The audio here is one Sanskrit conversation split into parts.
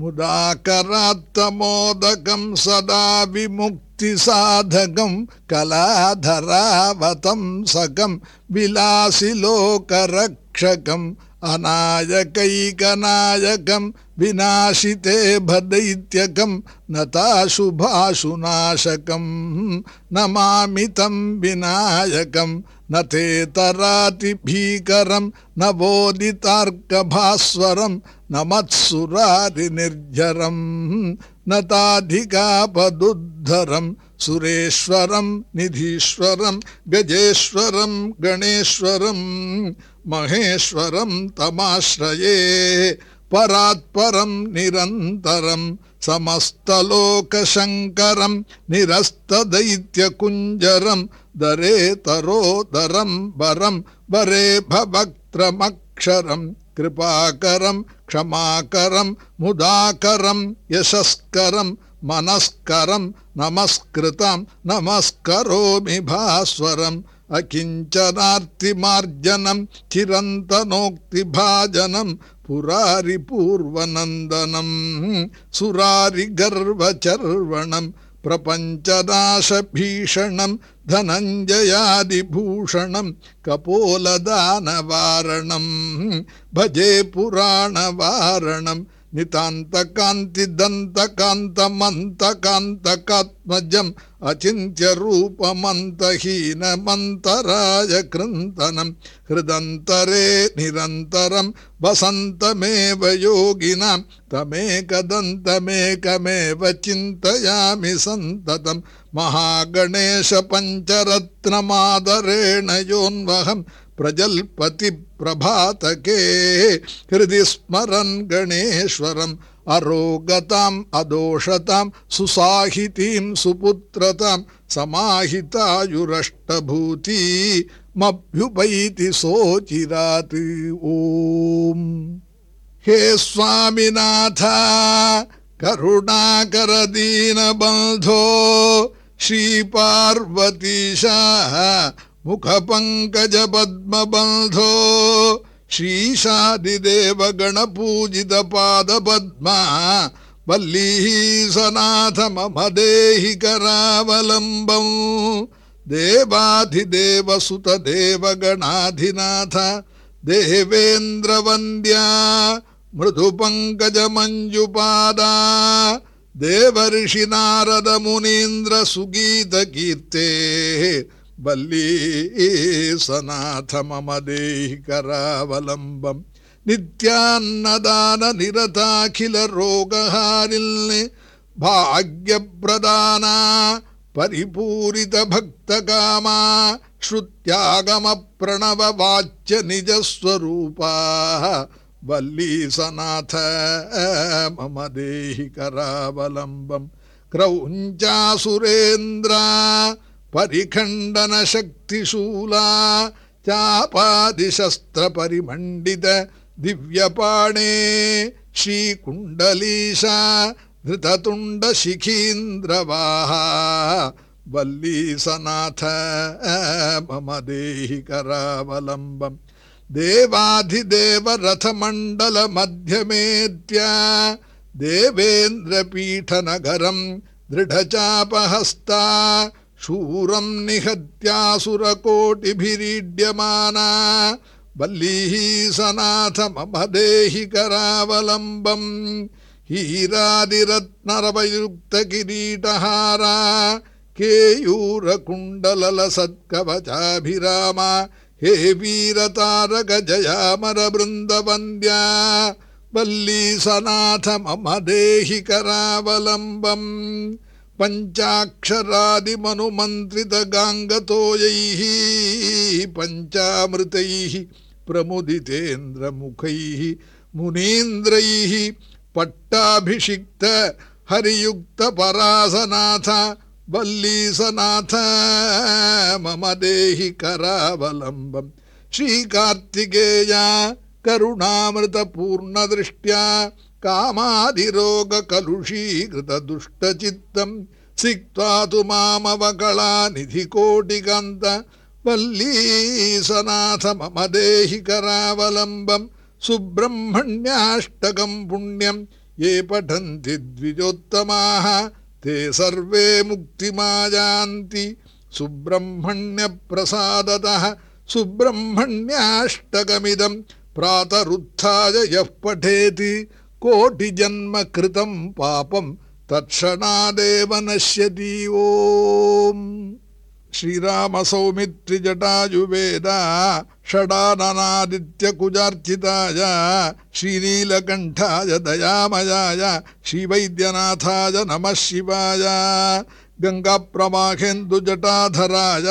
मुदाकरात्तमोदकम् सदा विमुक्तिसाधकम् कलाधरावतंसकम् विलासिलोकरक्षकम् अनायकैकनायकम् विनाशिते भदैत्यकम् नताशुभाशुनाशकम् नमामितम् विनायकम् न ते तरातिभीकरम् न बोदितार्कभास्वरम् न मत्सुरादिनिर्झरम् न ताधिकापदुद्धरम् सुरेश्वरम् निधीश्वरम् गजेश्वरम् गणेश्वरम् महेश्वरम् तमाश्रये परात्परम् निरन्तरम् समस्तलोकशङ्करम् निरस्तदैत्यकुञ्जरम् दरेतरोदरम् वरम् वरे भवक्त्रमक्षरम् कृपाकरम् क्षमाकरम् मुदाकरम् यशस्करम् मनस्करम् नमस्कृतम् नमस्करोमि भास्वरम् अकिञ्चनार्तिमार्जनम् चिरन्तनोक्तिभाजनम् पुरारिपूर्वनन्दनम् सुरारिगर्वचर्वणम् प्रपञ्चनाशभीषणम् धनञ्जयादिभूषणम् कपोलदानवारणम् भजे पुराणवारणम् नितान्तकान्तिदन्तकान्तमन्तकान्तकात्मजम् अचिन्त्यरूपमन्तहीनमन्तराय कृन्तनम् हृदन्तरे निरन्तरम् वसन्तमेव योगिनाम् तमेकदन्तमेकमेव चिन्तयामि सन्ततम् महागणेश पञ्चरत्नमादरेण योन्वहम् प्रजल्पति प्रभातके हृदि स्मरन् गणेश्वरम् अरोगताम् अदोषताम् सुसाहितीम् सुपुत्रताम् समाहितायुरष्टभूती मभ्युपैति सोचिरात्। ओम् हे स्वामिनाथ करुणाकरदीनबन्धो श्रीपार्वतीशा मुखपङ्कजपद्मबन्धो श्रीशादिदेव गणपूजितपादपद्मा वल्लीः सनाथ मम देहि करावलम्बम् देवाधिदेवसुतदेवगणाधिनाथ देवेन्द्रवन्द्या मृदुपङ्कजमञ्जुपादा देवर्षिनारदमुनीन्द्रसुगीतकीर्तेः वल्ली सनाथ मम देहि करावलम्बम् नित्यान्नदाननिरताखिलरोगहारिल्नि भाग्यप्रदाना परिपूरितभक्तकामा श्रुत्यागमप्रणववाच्य निजस्वरूपा वल्ली सनाथ मम देहि करावलम्बम् क्रौञ्चासुरेन्द्रा परिखण्डनशक्तिशूला चापादिशस्त्रपरिमण्डित दिव्यपाणे श्रीकुण्डलीशा धृततुण्डशिखीन्द्रवाहा वल्लीसनाथ मम देहि करावलम्बम् देवाधिदेवरथमण्डलमध्यमेत्या देवेन्द्रपीठनगरम् दृढचापहस्ता शूरम् निहत्यासुरकोटिभिरीड्यमाना वल्लीः सनाथ करावलम्बम् हीरादिरत्नरवयुक्तकिरीटहारा केयूरकुण्डललसत्कवचाभिरामा हे वीरतारक जयामरबृन्दवन्द्या वल्ली सनाथ मम देहि करावलम्बम् पञ्चाक्षरादिमनुमन्त्रितगाङ्गतोयैः पञ्चामृतैः प्रमुदितेन्द्रमुखैः मुनीन्द्रैः पट्टाभिषिक्त हरियुक्तपरासनाथ वल्लीसनाथ मम देहि करावलम्बम्। श्रीकार्तिकेया करुणामृतपूर्णदृष्ट्या कामादिरोगकलुषीकृतदुष्टचित्तम् सिक्त्वा तु मामवकलानिधिकोटिकान्त वल्लीसनाथ मम देहि करावलम्बम् सुब्रह्मण्याष्टकम् पुण्यम् ये पठन्ति द्विजोत्तमाः ते सर्वे मुक्तिमायान्ति। सुब्रह्मण्यप्रसादतः सुब्रह्मण्याष्टकमिदम् प्रातरुत्थाय यः पठेति कोटिजन्म कृतम् पापम् तत्क्षणादेव नश्यति ओम्। श्रीरामसौमित्रिजटायुवेद षडाननादित्यकुजार्चिताय श्रीनीलकण्ठाय दयामयाय श्रीवैद्यनाथाय नमः शिवाय। गङ्गाप्रमाहेन्दुजटाधराय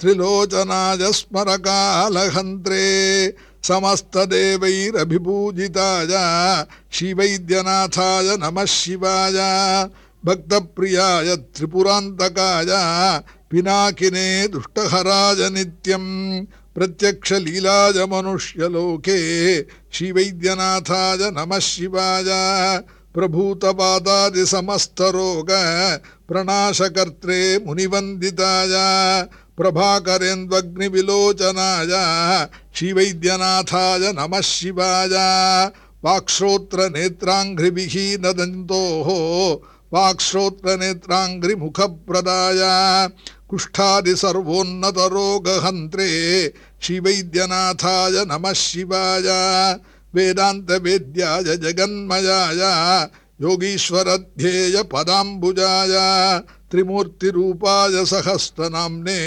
त्रिलोचनाय स्मरकालहन्त्रे समस्तदेवैरभिपूजिताय श्रीवैद्यनाथाय नमः शिवाय भक्तप्रियाय त्रिपुरान्तकाय पिनाकिने दुष्टहराय नित्यम् प्रत्यक्षलीलाय मनुष्यलोके श्रीवैद्यनाथाय नमः शिवाय प्रभूतपादादिसमस्तरोग प्रणाशकर्त्रे मुनिवन्दिताय प्रभाकरेन्द्वग्निविलोचनाय श्रीवैद्यनाथाय नमः शिवाय। वाक्श्रोत्रनेत्राङ्घ्रिविहीनदन्तोः वाक्श्रोत्रनेत्राङ्घ्रिमुखप्रदाय कुष्ठादिसर्वोन्नतरोगहन्त्रे श्रीवैद्यनाथाय नमः शिवाय। वेदान्तवेद्याय जगन्मयाय योगीश्वरध्येय पदाम्बुजाय त्रिमूर्तिरूपाय सहस्रनाम्ने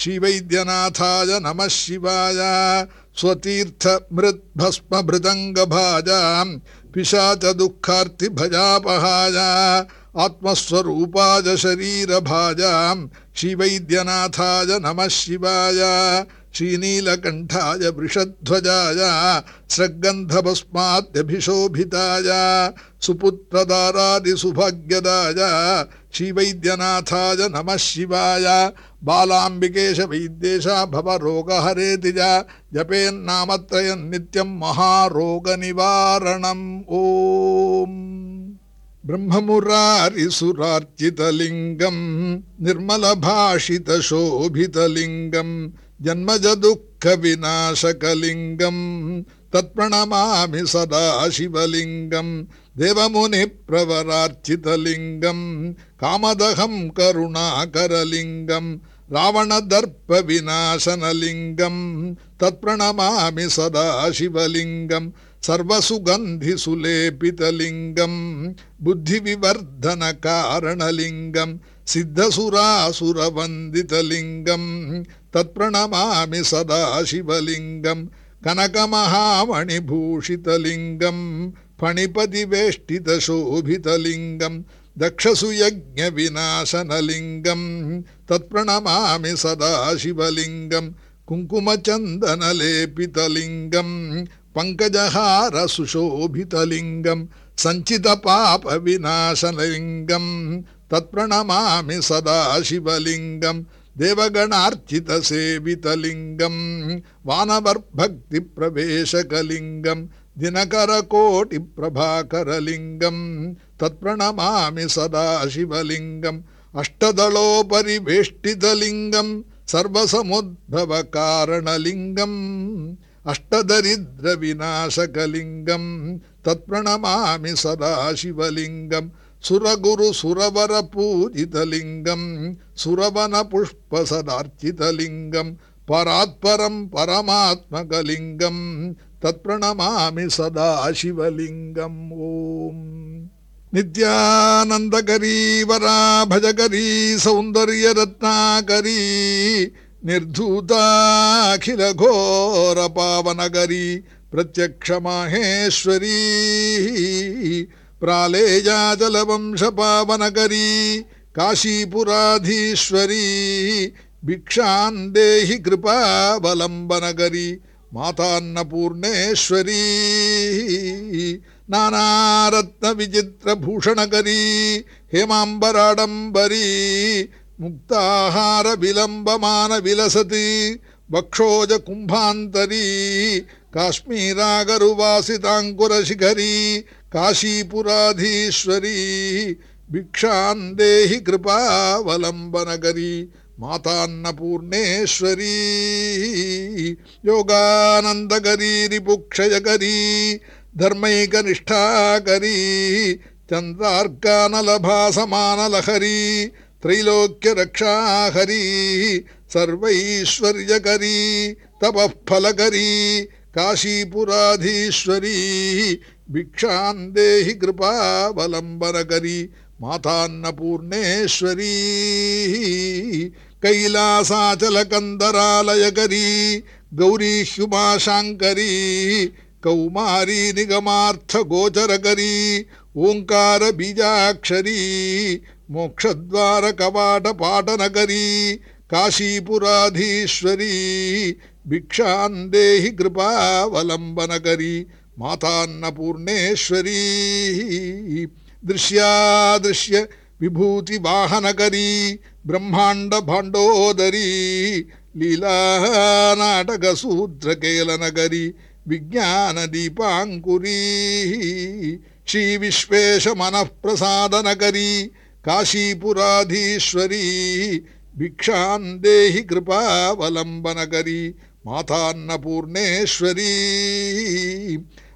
श्रीवैद्यनाथाय नमः शिवाय स्वतीर्थमृद्भस्मभृदङ्गभाजाम् पिशाचदुःखार्तिभजापहाय आत्मस्वरूपाय शरीरभाजाम् श्रीवैद्यनाथाय नमः शिवाय श्रीनीलकण्ठाय वृषध्वजाय स्रग्गन्धभस्माद्यभिशोभिताय सुपुत्रदारादिसुभाग्यदाय श्रीवैद्यनाथाय नमः शिवाय बालाम्बिकेश वैद्येश भवरोगहरेति च जपेन्नामत्रयम् नित्यम् महारोगनिवारणम्। ओम् ब्रह्ममुरारिसुरार्चितलिङ्गम् निर्मलभाषितशोभितलिङ्गम् जन्मजदुःखविनाशकलिङ्गम् तत्प्रणमामि सदा शिवलिङ्गम् देवमुनिप्रवरार्चितलिङ्गम् कामदहम् करुणाकरलिङ्गम् रावणदर्पविनाशनलिङ्गम् तत्प्रणमामि सदा शिवलिङ्गम् सर्वसुगन्धिसुलेपितलिङ्गम् बुद्धिविवर्धनकारणलिङ्गम् सिद्धसुरासुरवन्दितलिङ्गम् तत्प्रणमामि सदा शिवलिङ्गम् कनकमहामणिभूषितलिङ्गम् फणिपतिवेष्टितशोभितलिङ्गम् दक्षसुयज्ञविनाशनलिङ्गम् तत्प्रणमामि सदा शिवलिङ्गम् कुङ्कुमचन्दनलेपितलिङ्गम् पङ्कजहारसुशोभितलिङ्गम् सञ्चितपापविनाशनलिङ्गम् तत्प्रणमामि सदा शिवलिङ्गम् देवगणार्चितसेवितलिङ्गम् वानवर्भक्तिप्रवेशकलिङ्गम् दिनकरकोटिप्रभाकरलिङ्गम् तत्प्रणमामि सदा शिवलिङ्गम् अष्टदलोपरिवेष्टितलिङ्गम् सर्वसमुद्भवकारणलिङ्गम् अष्टदरिद्रविनाशकलिङ्गम् तत्प्रणमामि सदा शिवलिङ्गम् सुरगुरुसुरवरपूजितलिङ्गम् सुरवनपुष्पसदार्चितलिङ्गम् परात्परम् परमात्मकलिङ्गम् तत्प्रणमामि सदा शिवलिङ्गम्। ओम् नित्यानन्दकरी वरा भजकरी सौन्दर्यरत्नाकरी निर्धूताखिलघोरपावनकरी प्रत्यक्षमाहेश्वरी प्रालेयाचलवंशपावनकरी काशीपुराधीश्वरी भिक्षान् देहि कृपावलम्बनकरी मातान्नपूर्णेश्वरी नानारत्नविचित्रभूषणकरी हेमाम्बराडम्बरी मुक्ताहारविलम्बमानविलसति वक्षोजकुम्भान्तरी काश्मीरागरुवासिताङ्कुरशिखरी काशीपुराधीश्वरी भिक्षां देहि कृपावलम्बनकरी मातान्नपूर्णेश्वरी योगानन्दकरी रिपुक्षयकरी धर्मैकनिष्ठाकरी चन्द्रार्कानलभासमानलहरी त्रैलोक्यरक्षाहरी सर्वैश्वर्यकरी तपःफलकरी काशीपुराधीश्वरी भिक्षां देहि कृपावलम्बनकरी मातान्नपूर्णेश्वरी कैलासाचलकन्दरालयकरी करी गौरीशुभाशाङ्करी कौमारीनिगमार्थगोचरकरी ओङ्कार बीजाक्षरी मोक्षद्वार काशीपुराधीश्वरी भिक्षां देहि कृपावलम्बनकरी मातान्नपूर्णेश्वरी दृश्यादृश्य विभूतिवाहनकरी ब्रह्माण्डभाण्डोदरी लीलानाटकसूत्रकेल विज्ञानदीपाङ्कुरी श्रीविश्वेशमनःप्रसादनकरी काशीपुराधीश्वरी भिक्षान् देहि कृपावलम्बनकरी मातान्नपूर्णेश्वरी।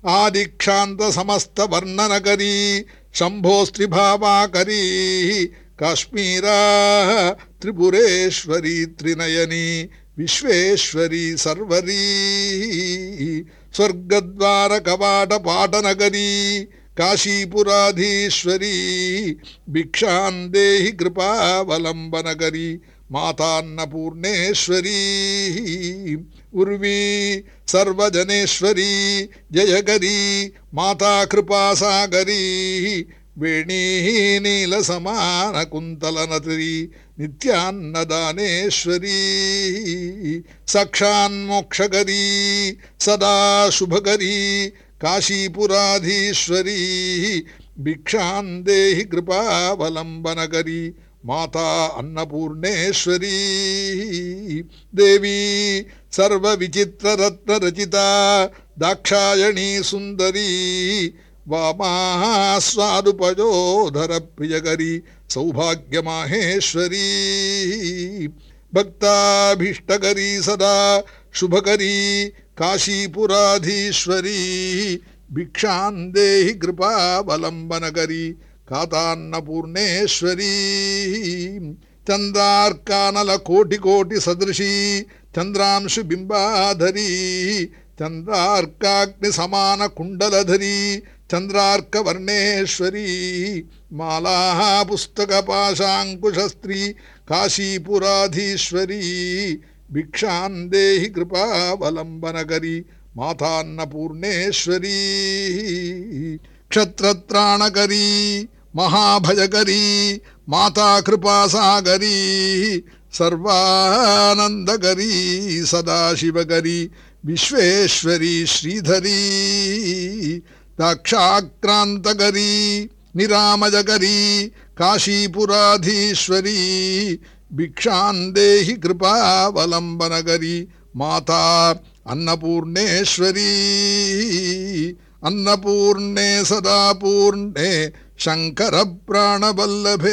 आदिक्षान्तसमस्तवर्णनकरी शम्भोऽस्त्रिभावाकरीः काश्मीराः त्रिपुरेश्वरी त्रिनयनी विश्वेश्वरी सर्वरी स्वर्गद्वारकवाटपाटनगरी काशीपुराधीश्वरी भिक्षान् देहि कृपावलम्बनगरी मातान्नपूर्णेश्वरी। उर्वी सर्वजनेश्वरी जयकरी माता कृपासागरी वेणीनीलसमानकुन्तलनरी नित्यान्नदानेश्वरी साक्षान्मोक्षकरी सदाशुभकरी काशीपुराधीश्वरी भिक्षान् देहि कृपावलम्बनकरी माता अन्नपूर्णेश्वरी देवी सर्वविचित्ररत्नरचिता दाक्षायणी सुन्दरी वामास्वादुपयोधरप्रियकरी सौभाग्यमाहेश्वरी भक्ताभीष्टकरी सदा शुभकरी काशीपुराधीश्वरी भिक्षान्देहि कृपावलम्बनकरी कातान्नपूर्णेश्वरी चन्द्रार्कानलकोटिकोटिसदृशी चन्द्रांशुबिम्बाधरी चन्द्रार्काग्निसमानकुण्डलधरी चन्द्रार्कवर्णेश्वरी मालाः पुस्तकपाशाङ्कुशस्त्री काशीपुराधीश्वरी भिक्षा देहि कृपावलम्बनकरी मातान्नपूर्णेश्वरी क्षत्रत्राणकरी महाभयकरी माता कृपा सागरी सर्वानन्दकरी सदाशिवकरी विश्वेश्वरी श्रीधरी दाक्षाक्रान्तकरी निरामजकरी काशीपुराधीश्वरी भिक्षान्देहि कृपावलम्बनकरी माता अन्नपूर्णेश्वरी अन्नपूर्णे सदा पूर्णे शङ्करप्राणवल्लभे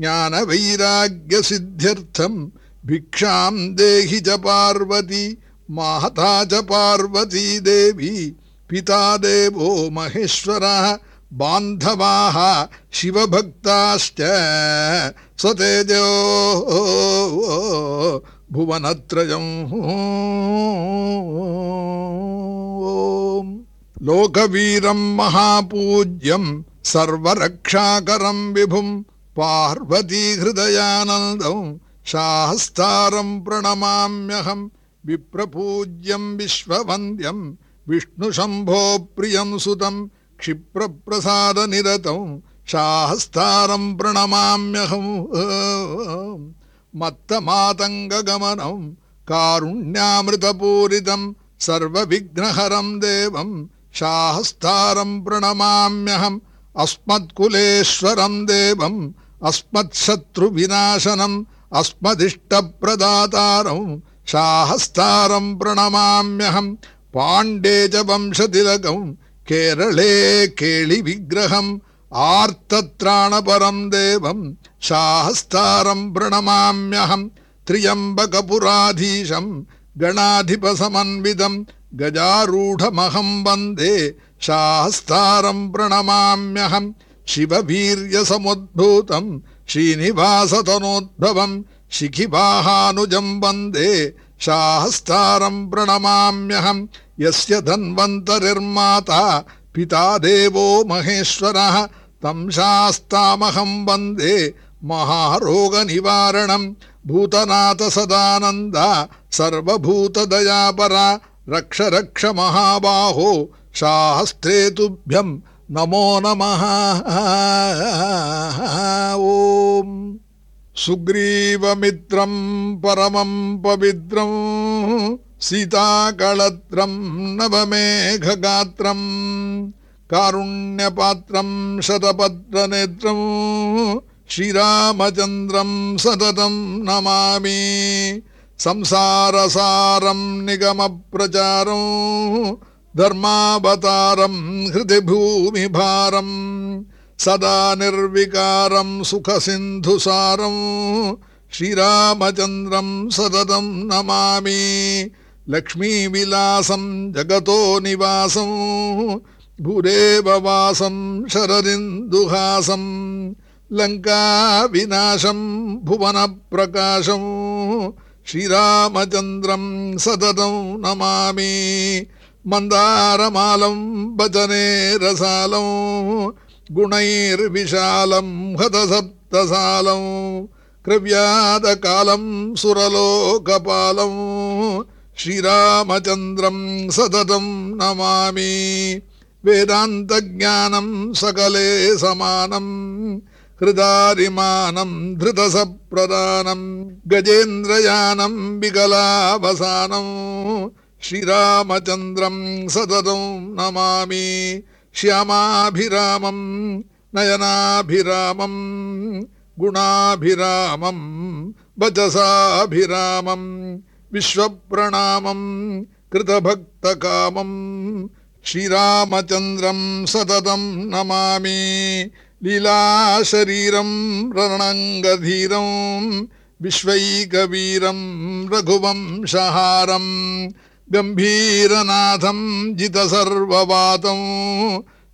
ज्ञानवैराग्यसिद्ध्यर्थम् भिक्षाम् देहि च पार्वती माता च पार्वती देवी पिता देवो महेश्वरः बान्धवाः शिवभक्ताश्च स तेजो भुवनत्रयम् लोकवीरम् महापूज्यं सर्वरक्षाकरम् विभुम् पार्वतीहृदयानन्दं शाहस्तारं प्रणमाम्यहं विप्रपूज्यं विश्ववन्द्यं विष्णुशम्भो प्रियं सुतं क्षिप्रप्रसादनिरतं शाहस्तारं प्रणमाम्यहं मत्तमातङ्गगमनं कारुण्यामृतपूरितं सर्वविघ्नहरं देवं शाहस्तारं प्रणमाम्यहम् अस्मत्कुलेश्वरं देवम् अस्मत्शत्रुविनाशनम् अस्मदिष्टप्रदातारम् शाहस्तारम् प्रणमाम्यहम् पाण्डे च वंशतिलकम् केरले केलिविग्रहम् आर्तत्राणपरम् देवम् शाहस्तारम् प्रणमाम्यहम् त्र्यम्बकपुराधीशम् गणाधिपसमन्वितम् गजारूढमहम् वन्दे शाहस्तारम् प्रणमाम्यहम् शिववीर्यसमुद्भूतम् श्रीनिवासतनोद्भवम् शिखिवाहानुजम् वन्दे शास्तारम् प्रणमाम्यहम् यस्य धन्वन्तरिर्माता पिता देवो महेश्वरः तम् शास्तामहम् वन्दे महारोगनिवारणम् भूतनाथ सदानन्द सर्वभूतदयापरा रक्ष रक्ष महाबाहो शास्त्रे तुभ्यम् नमो नमः। ॐ सुग्रीवमित्रम् परमम् पवित्रम् सीताकळत्रम् नवमेघगात्रम् कारुण्यपात्रम् शतपत्रनेत्रम् श्रीरामचन्द्रम् सततम् नमामि। संसारसारम् निगमप्रचारम् धर्मावतारम् हृदि भूमिभारम् सदा निर्विकारम् सुखसिन्धुसारम् श्रीरामचन्द्रम् सततम् नमामि लक्ष्मीविलासम् जगतो निवासम् भूरेव वासम् शरदिन्दुहासम् लङ्काविनाशम् भुवनप्रकाशम् श्रीरामचन्द्रम् सततम् नमामि मन्दारमालम् वचने रसालम् गुणैर्विशालम् हतसप्तसालम् क्रव्यादकालम् सुरलोकपालम् श्रीरामचन्द्रम् सततम् नमामि। वेदान्तज्ञानम् सकले समानम् हृदारिमानम् धृतसप्रदानम् गजेन्द्रयानम् विकलावसानम् श्रीरामचन्द्रम् सततम् नमामि। श्यामाभिरामम् नयनाभिरामम् गुणाभिरामम् वचसाभिरामम् विश्वप्रणामम् कृतभक्तकामम् श्रीरामचन्द्रम् सततम् नमामि। लीलाशरीरम् रणङ्गधीरम् विश्वैकवीरम् रघुवंशहारम् गम्भीरनाथम् जितसर्ववातम्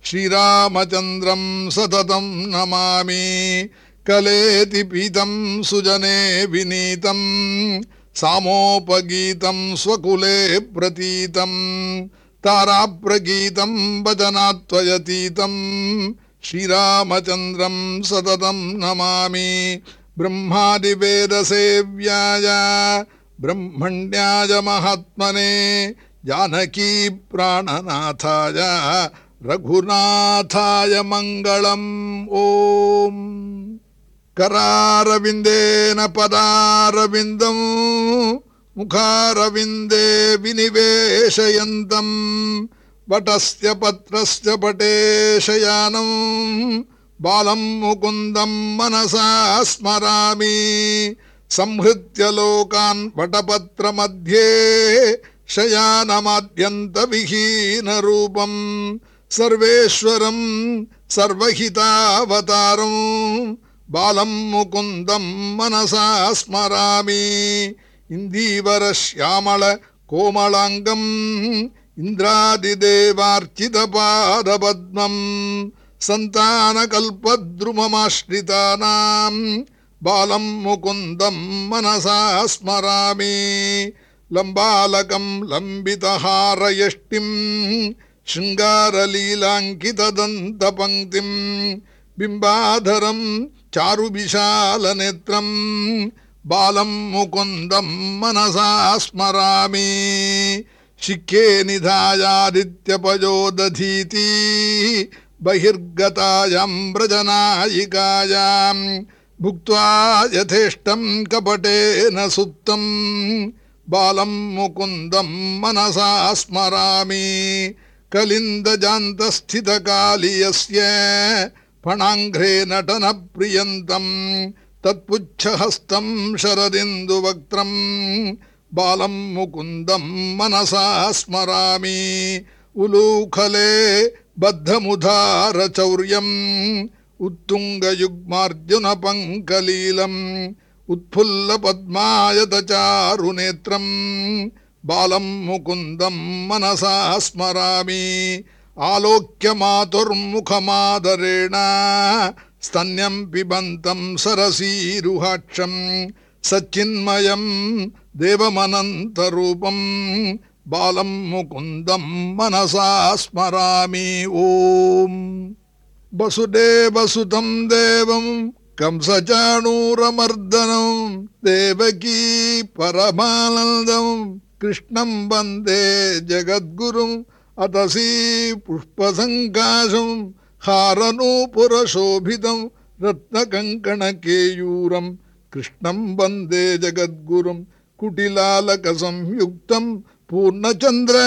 श्रीरामचन्द्रम् सततम् नमामि। कलेति पीतम् सुजने विनीतम् सामोपगीतम् स्वकुले प्रतीतम् ताराप्रगीतम् वचनात्वयतीतम् श्रीरामचन्द्रम् सततम् नमामि। ब्रह्मादिवेदसेव्याय ब्रह्मण्याय महात्मने जानकी प्राणनाथाय रघुनाथाय मङ्गलम् ॐ करारविन्देन पदारविन्दम् मुखारविन्दे विनिवेशयन्तम् वटस्य पत्रस्य पटेशयानम् बालम् मुकुन्दम् मनसा स्मरामि संहृत्य लोकान् वटपत्रमध्ये शयानमाद्यन्तविहीनरूपम् सर्वेश्वरम् सर्वहितावतारम् बालम् मुकुन्दम् मनसा स्मरामि इन्दीवरश्यामल कोमलाङ्गम् इन्द्रादिदेवार्चितपादपद्मम् सन्तानकल्पद्रुममाश्रितानाम् बालम् मुकुन्दम् मनसा स्मरामि। लम्बालकम् लम्बितहारयष्टिम् शृङ्गारलीलाङ्कितदन्तपङ्क्तिम् बिम्बाधरम् चारुविशालनेत्रम् बालम् मुकुन्दम् मनसा स्मरामि। शिखे निधायादित्यपयोदधीति बहिर्गतायाम् व्रजनायिकायाम् भुक्त्वा यथेष्टम् कपटेन सुप्तम् बालम् मुकुन्दम् मनसा स्मरामि। कलिन्दजान्तस्थितकालियस्य फणाङ्घ्रे नटनप्रियन्तम् तत्पुच्छहस्तम् शरदिन्दुवक्त्रम् बालम् मुकुन्दम् मनसा स्मरामि। उलूखले बद्धमुधारचौर्यम् उत्तुङ्गयुग्मार्जुनपङ्कलीलम् उत्फुल्लपद्मायतचारुनेत्रम् बालं मुकुन्दं मनसा स्मरामि आलोक्य मातुर्मुखमादरेण स्तन्यं पिबन्तं सरसीरुहाक्षम् सच्चिन्मयं देवमनन्तरूपम् बालं मुकुन्दं मनसा स्मरामि ॐ वसुदेवसुतं देवं कंसचाणूरमर्दनं देवकी परमानन्दं कृष्णं वन्दे जगद्गुरुम् अतसी पुष्पसङ्काशं हारनूपुरशोभितं रत्नकङ्कणकेयूरं कृष्णं वन्दे जगद्गुरुं कुटिलालकसंयुक्तं पूर्णचन्द्रनिभाननं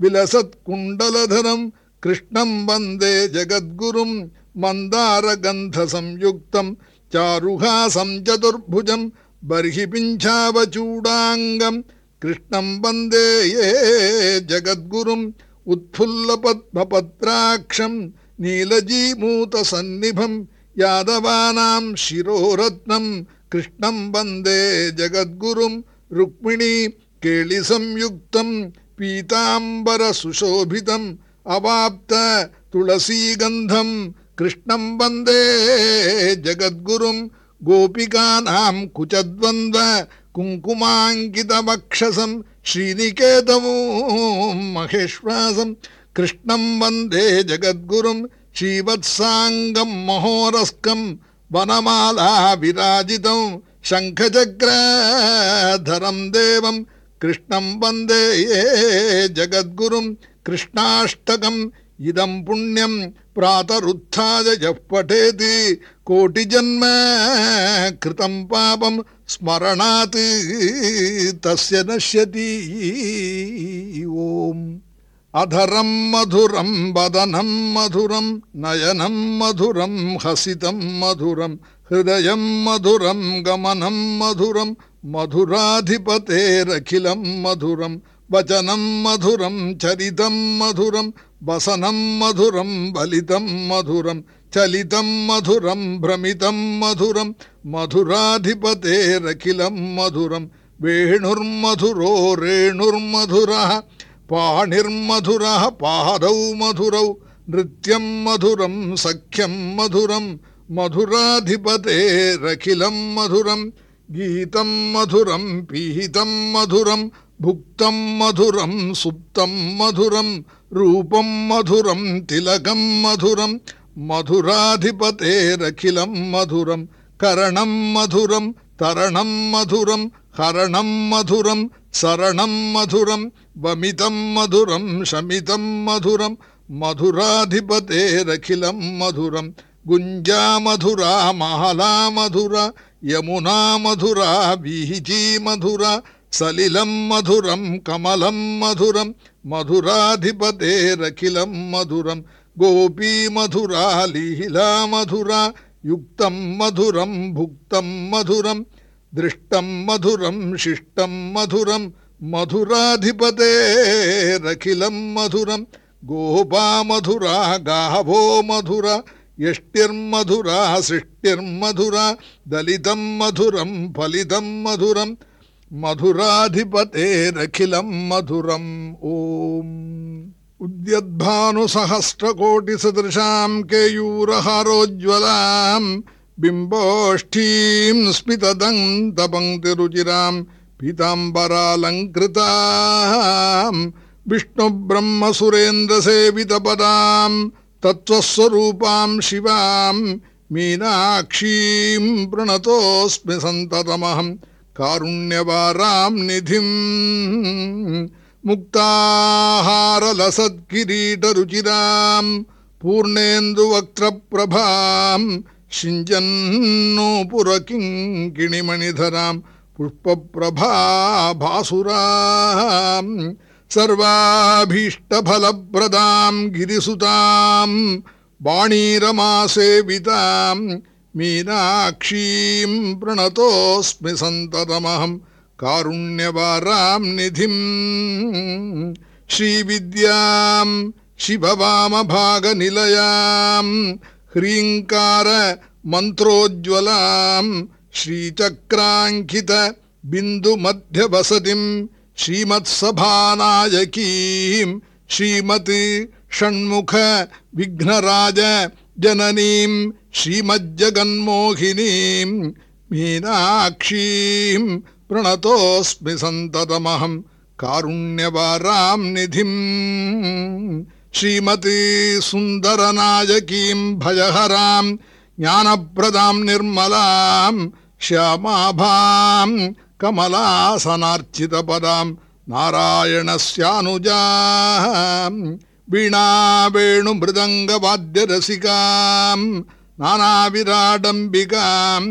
विलसत्कुण्डलधरं कृष्णं वन्दे जगद्गुरुं मन्दारगन्धसंयुक्तं चारुहासं चतुर्भुजं बर्हि पिञ्छावचूडाङ्गम् कृष्णं वन्दे ये जगद्गुरुम् उत्फुल्लपद्मपत्राक्षम् नीलजीमूतसन्निभम् यादवानां शिरोरत्नम् कृष्णं वन्दे जगद्गुरुम् रुक्मिणी केलिसंयुक्तम् पीताम्बरसुशोभितम् अवाप्त तुलसीगन्धम् कृष्णं वन्दे जगद्गुरुम् गोपिकानां कुचद्वन्द्व कुङ्कुमाङ्कितवक्षसं श्रीनिकेतमो महेश्वासं कृष्णं वन्दे जगद्गुरुं श्रीवत्साङ्गं महोरस्कं वनमाला विराजितं शङ्खचक्रधरं देवं। कृष्णं वन्दे ये जगद्गुरुं कृष्णाष्टकम् इदं पुण्यं प्रातरुत्थाय यः पठेति कोटिजन्म कृतं पापं स्मरणात् तस्य नश्यति ॐ। अधरं मधुरं वदनं मधुरं नयनं मधुरं हसितं मधुरं हृदयं मधुरं गमनं मधुरं मधुराधिपतेरखिलं मधुरं वचनं मधुरं चरितं मधुरं वसनं मधुरं बलितं मधुरं चलितं मधुरं भ्रमितं मधुरं मधुराधिपतेरखिलं मधुरं वेणुर्मधुरो रेणुर्मधुरः पाणिर्मधुरः पादौ मधुरौ नृत्यं मधुरं सख्यं मधुरं मधुराधिपतेरखिलं मधुरं गीतं मधुरं पीहितं मधुरं भुक्तं मधुरं सुप्तं मधुरं रूपं मधुरं तिलकं मधुरं मधुराधिपतेरखिलं मधुरं करणं मधुरं तरणं मधुरं हरणं मधुरं सरणं मधुरं वमितं मधुरं शमितं मधुरं मधुराधिपतेरखिलं मधुरं गुञ्जा मधुरा महला मधुरा यमुना मधुरा बीजी मधुरा सलिलं मधुरं कमलं मधुरं मधुराधिपतेरखिलं मधुरं गोपी मधुरा लीला मधुरा युक्तं मधुरं भुक्तं मधुरं दृष्टं मधुरं शिष्टं मधुरं मधुराधिपतेरखिलं मधुरं गोपा मधुरा गावो मधुरा यष्टिर्मधुरा सृष्टिर्मधुरा दलितं मधुरं फलितं मधुरम् मधुराधिपतेरखिलं मधुरम् ॐ। उद्यद्भानुसहस्रकोटिसदृशाम् केयूरहारोज्ज्वलाम् बिम्बोष्ठीम् स्मितदन्तपङ्क्तिरुचिराम् पीताम्बरालङ्कृताम् विष्णुब्रह्मसुरेन्द्रसेवितपदाम् तत्त्वस्वरूपाम् शिवाम् मीनाक्षीम् प्रणतोऽस्मि सन्ततमहम् कारुण्यवारां निधिम् मुक्ताहारलसत्किरीटरुचिराम् पूर्णेन्दुवक्त्रप्रभाम् शिञ्जन्नूपुरकिङ्किणिमणिधराम् पुष्पप्रभाभासुराम् सर्वाभीष्टफलप्रदाम् गिरिसुताम् वाणीरमासेविताम् मीनाक्षीम् प्रणतोऽस्मि सन्ततमहम् कारुण्यवाराम् निधिम् श्रीविद्याम् शिववामभागनिलयाम् ह्रीङ्कार मन्त्रोज्ज्वलाम् श्रीचक्राङ्कित बिन्दुमध्यवसतिम् श्रीमत्सभानायकीम् श्रीमत् षण्मुख विघ्नराज जननीम् श्रीमज्जगन्मोहिनीम् मीनाक्षीम् प्रणतोऽस्मि सन्ततमहम् कारुण्यवाराम् निधिम् श्रीमती सुन्दरनायकीम् भयहराम् ज्ञानप्रदाम् निर्मलाम् श्यामाभाम् कमलासनार्चितपदाम् नारायणस्यानुजा वीणा वेणुमृदङ्गवाद्यरसिकाम् नानाविराडम्बिकाम्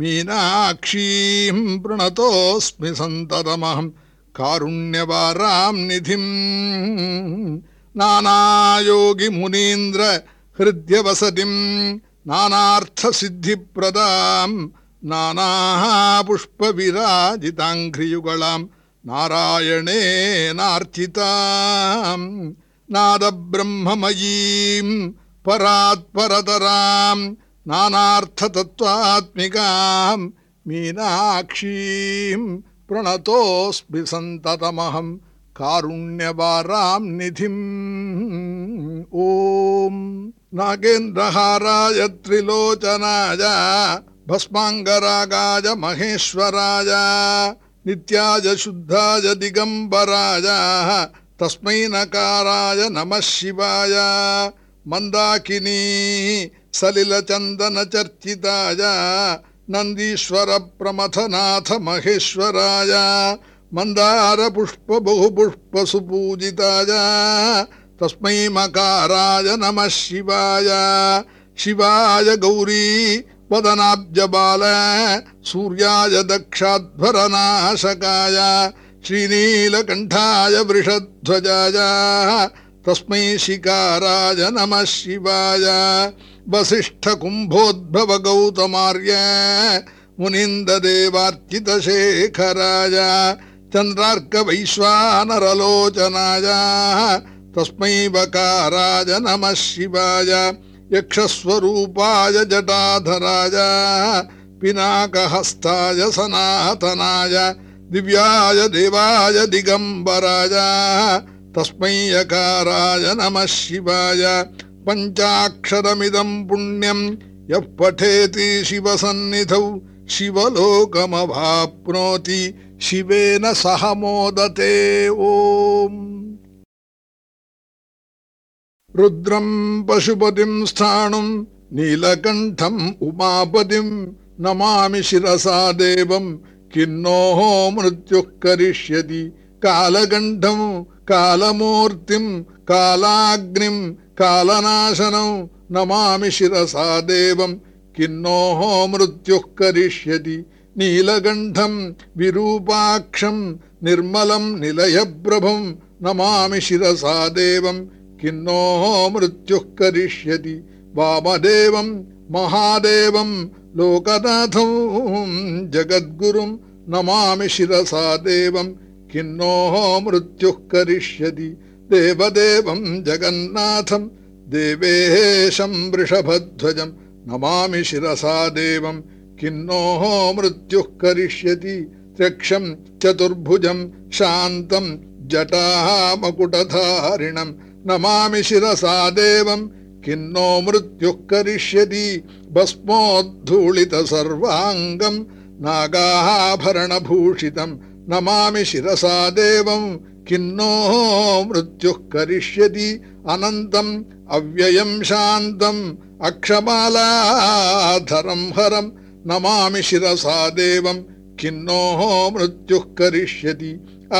मीनाक्षीम् प्रणतोऽस्मि सन्ततमहम् कारुण्यवाराम् निधिम् नानायोगिमुनीन्द्र हृद्यवसतिम् नानार्थसिद्धिप्रदाम् नानापुष्पविराजिताङ्घ्रियुगलाम् नारायणेनार्चिताम् नादब्रह्ममयीम् परात्परतराम् नानार्थतत्त्वात्मिकाम् मीनाक्षीम् प्रणतोऽस्मि सन्ततमहम् कारुण्यवाराम् निधिम् ॐ नागेन्द्रहाराय त्रिलोचनाय भस्माङ्गरागाय महेश्वराय नित्याय शुद्धाय दिगम्बराय तस्मै नकाराय नमः शिवाय। मन्दाकिनी सलिलचन्दनचर्चिताय नन्दीश्वरप्रमथनाथ महेश्वराय मन्दारपुष्पबहुपुष्पसुपूजिताय तस्मै मकाराय नमः शिवाय। शिवाय गौरी, वदनाब्जबाल, सूर्याय दक्षाध्वरनाशकाय श्रीनीलकण्ठाय वृषध्वजाय तस्मै शिकाराय नमः शिवाय। वसिष्ठकुम्भोद्भवगौतमार्य मुनिन्ददेवार्चितशेखराय, चन्द्रार्कवैश्वानरलोचनाय, तस्मै वकाराय नमः शिवाय। यक्षस्वरूपाय जटाधराय, पिनाकहस्ताय सनातनाय दिव्याय देवाय दिगम्बराय तस्मै यकाराय नमः शिवाय। पञ्चाक्षरमिदम् पुण्यम् यः पठेति शिवसन्निधौ शिवलोकमवाप्नोति शिवेन सह मोदते ओम्। रुद्रम् पशुपतिम् स्थाणुम् नीलकण्ठम् उमापतिम् नमामि शिरसा देवम् किन्नोः मृत्युः करिष्यति कालकण्ठम् कालमूर्तिम् कालाग्निम् कालनाशनम् नमामि शिरसा देवम् किन्नोः मृत्युः करिष्यति नीलकण्ठम् विरूपाक्षम् निर्मलम् निलयप्रभम् नमामि शिरसा देवम् किन्नोः मृत्युः करिष्यति वामदेवम् महादेवम् लोकनाथम् जगद्गुरुम् नमामि शिरसा देवम् किन्नोः मृत्युः करिष्यति। देवदेवम् जगन्नाथम् देवेशम् वृषभध्वजम् नमामि शिरसा देवम् किन्नोः मृत्युः करिष्यति। त्र्यक्षम् चतुर्भुजम् शान्तम् जटाः मकुटधारिणम् नमामि शिरसा देवम् किन्नो मृत्युः करिष्यति भस्मोद्धूलितसर्वाङ्गम् नागाभरणभूषितम् नमामि शिरसा देवम् किन्नो मृत्युः करिष्यति अनन्तम् अव्ययम् शान्तम् अक्षमालाधरम् हरम् नमामि शिरसा देवम् किन्नोः मृत्युः करिष्यति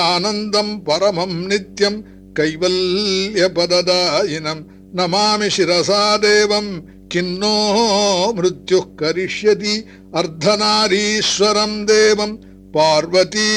आनन्दम् परमम् नित्यम् कैवल्यपददायिनम् नमामि शिरसा देवम् किन्नोः मृत्युः करिष्यति अर्धनारीश्वरम् देवम् पार्वती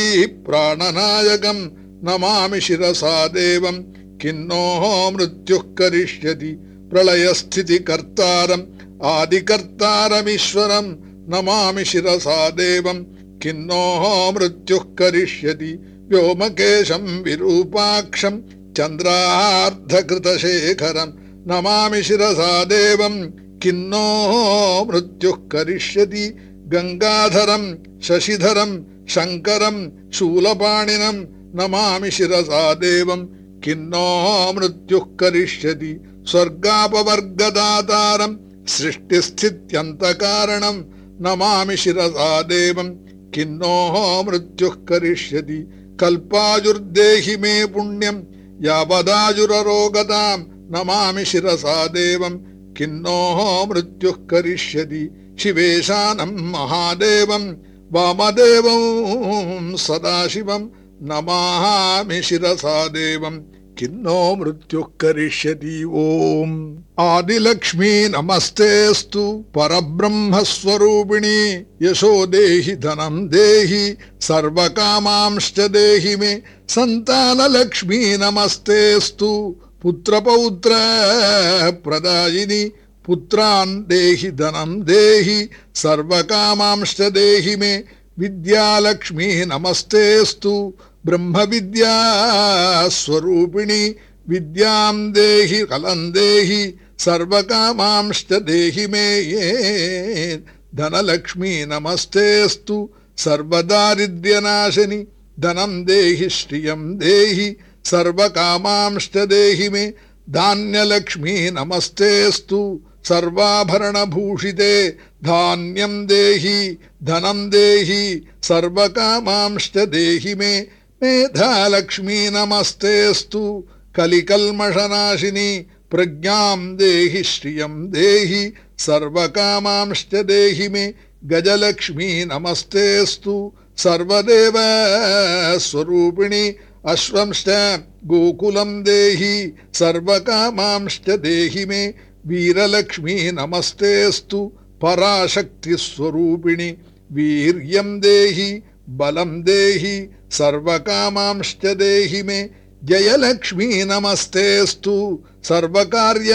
प्राणनायकम् नमामि शिरसा देवम् किन्नोः मृत्युः करिष्यति प्रलयस्थितिकर्तारम् आदिकर्तारमीश्वरम् नमामि शिरसा देवम् किन्नोः मृत्युः करिष्यति व्योमकेशम् विरूपाक्षम् चन्द्रार्धकृतशेखरम् नमामि शिरसा देवम् किन्नोः मृत्युः करिष्यति गङ्गाधरम् शशिधरम् शङ्करम् शूलपाणिनम् नमामि शिरसा देवम् किन्नो मृत्युः करिष्यति स्वर्गापवर्गदातारम् सृष्टिस्थित्यन्तकारणम् नमामि शिरसा देवम् किन्नो मृत्युः करिष्यति कल्पाजुर्देहि मे पुण्यम् यावदाजुररोगताम् नमामि शिरसा देवम् किन्नो मृत्युः करिष्यति शिवेशानम् महादेवम् वामदेवम् सदाशिवम् नमामि शिरसा देवम् किन्नो मृत्युः करिष्यति ओम् आदिलक्ष्मी नमस्तेऽस्तु परब्रह्मस्वरूपिणी यशो देहि धनम् देहि सर्वकामांश्च देहि मे सन्तानलक्ष्मी नमस्तेऽस्तु पुत्रपौत्र प्रदायिनि पुत्रान् देहि धनम् देहि सर्वकामांश्च देहि मे। विद्यालक्ष्मी नमस्तेऽस्तु। ब्रह्मविद्या स्वरूपिणि विद्याम् देहि कलम् देहि सर्वकामांश्च देहि मे ये। धनलक्ष्मी नमस्तेऽस्तु। सर्वदारिद्र्यनाशनि धनम् देहि श्रियम् देहि सर्वकामांश्च देहि मे धान्यलक्ष्मी नमस्तेऽस्तु। सर्वाभरणभूषिते धान्यम् देहि धनम् देहि सर्वकामांश्च देहि मे मेधालक्ष्मी नमस्तेऽस्तु। कलिकल्मषनाशिनि प्रज्ञाम् देहि श्रियम् देहि सर्वकामांश्च देहि मे गजलक्ष्मी नमस्तेऽस्तु। सर्वदेव स्वरूपिणि अश्वंश्च गोकुलम् देहि सर्वकामांश्च देहि मे वीरलक्ष्मी नमस्तेऽस्तु पराशक्तिस्वरूपिणि। वीर्यम् देहि बलम् देहि सर्वकामांश्च देहि मे जयलक्ष्मी नमस्तेऽस्तु सर्वकार्य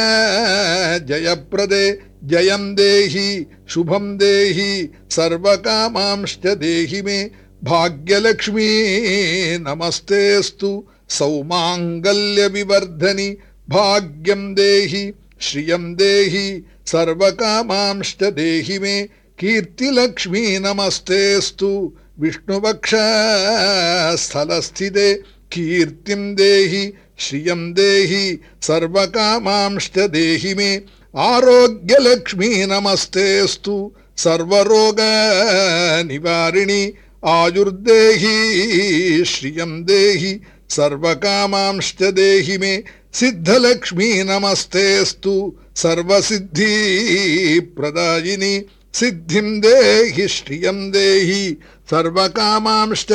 जयप्रदे। जयम् देहि शुभम् देहि सर्वकामांश्च देहि मे भाग्यलक्ष्मी नमस्तेऽस्तु। सौमाङ्गल्यविवर्धनि भाग्यम् देहि श्रियम् देहि सर्वकामांश्च देहि मे। कीर्तिलक्ष्मी नमस्तेऽस्तु। विष्णुपक्षस्थलस्थिते कीर्तिम् देहि श्रियम् देहि सर्वकामांश्च देहि मे। आरोग्यलक्ष्मी नमस्तेऽस्तु। सर्वरोगनिवारिणि आयुर्देहि श्रियम् देहि, सर्वकामांश्च देहि मे, सिद्धलक्ष्मी नमस्तेऽस्तु, सर्वसिद्धिप्रदायिनि सिद्धिम् देहि श्रियम् देहि, सर्वकामांश्च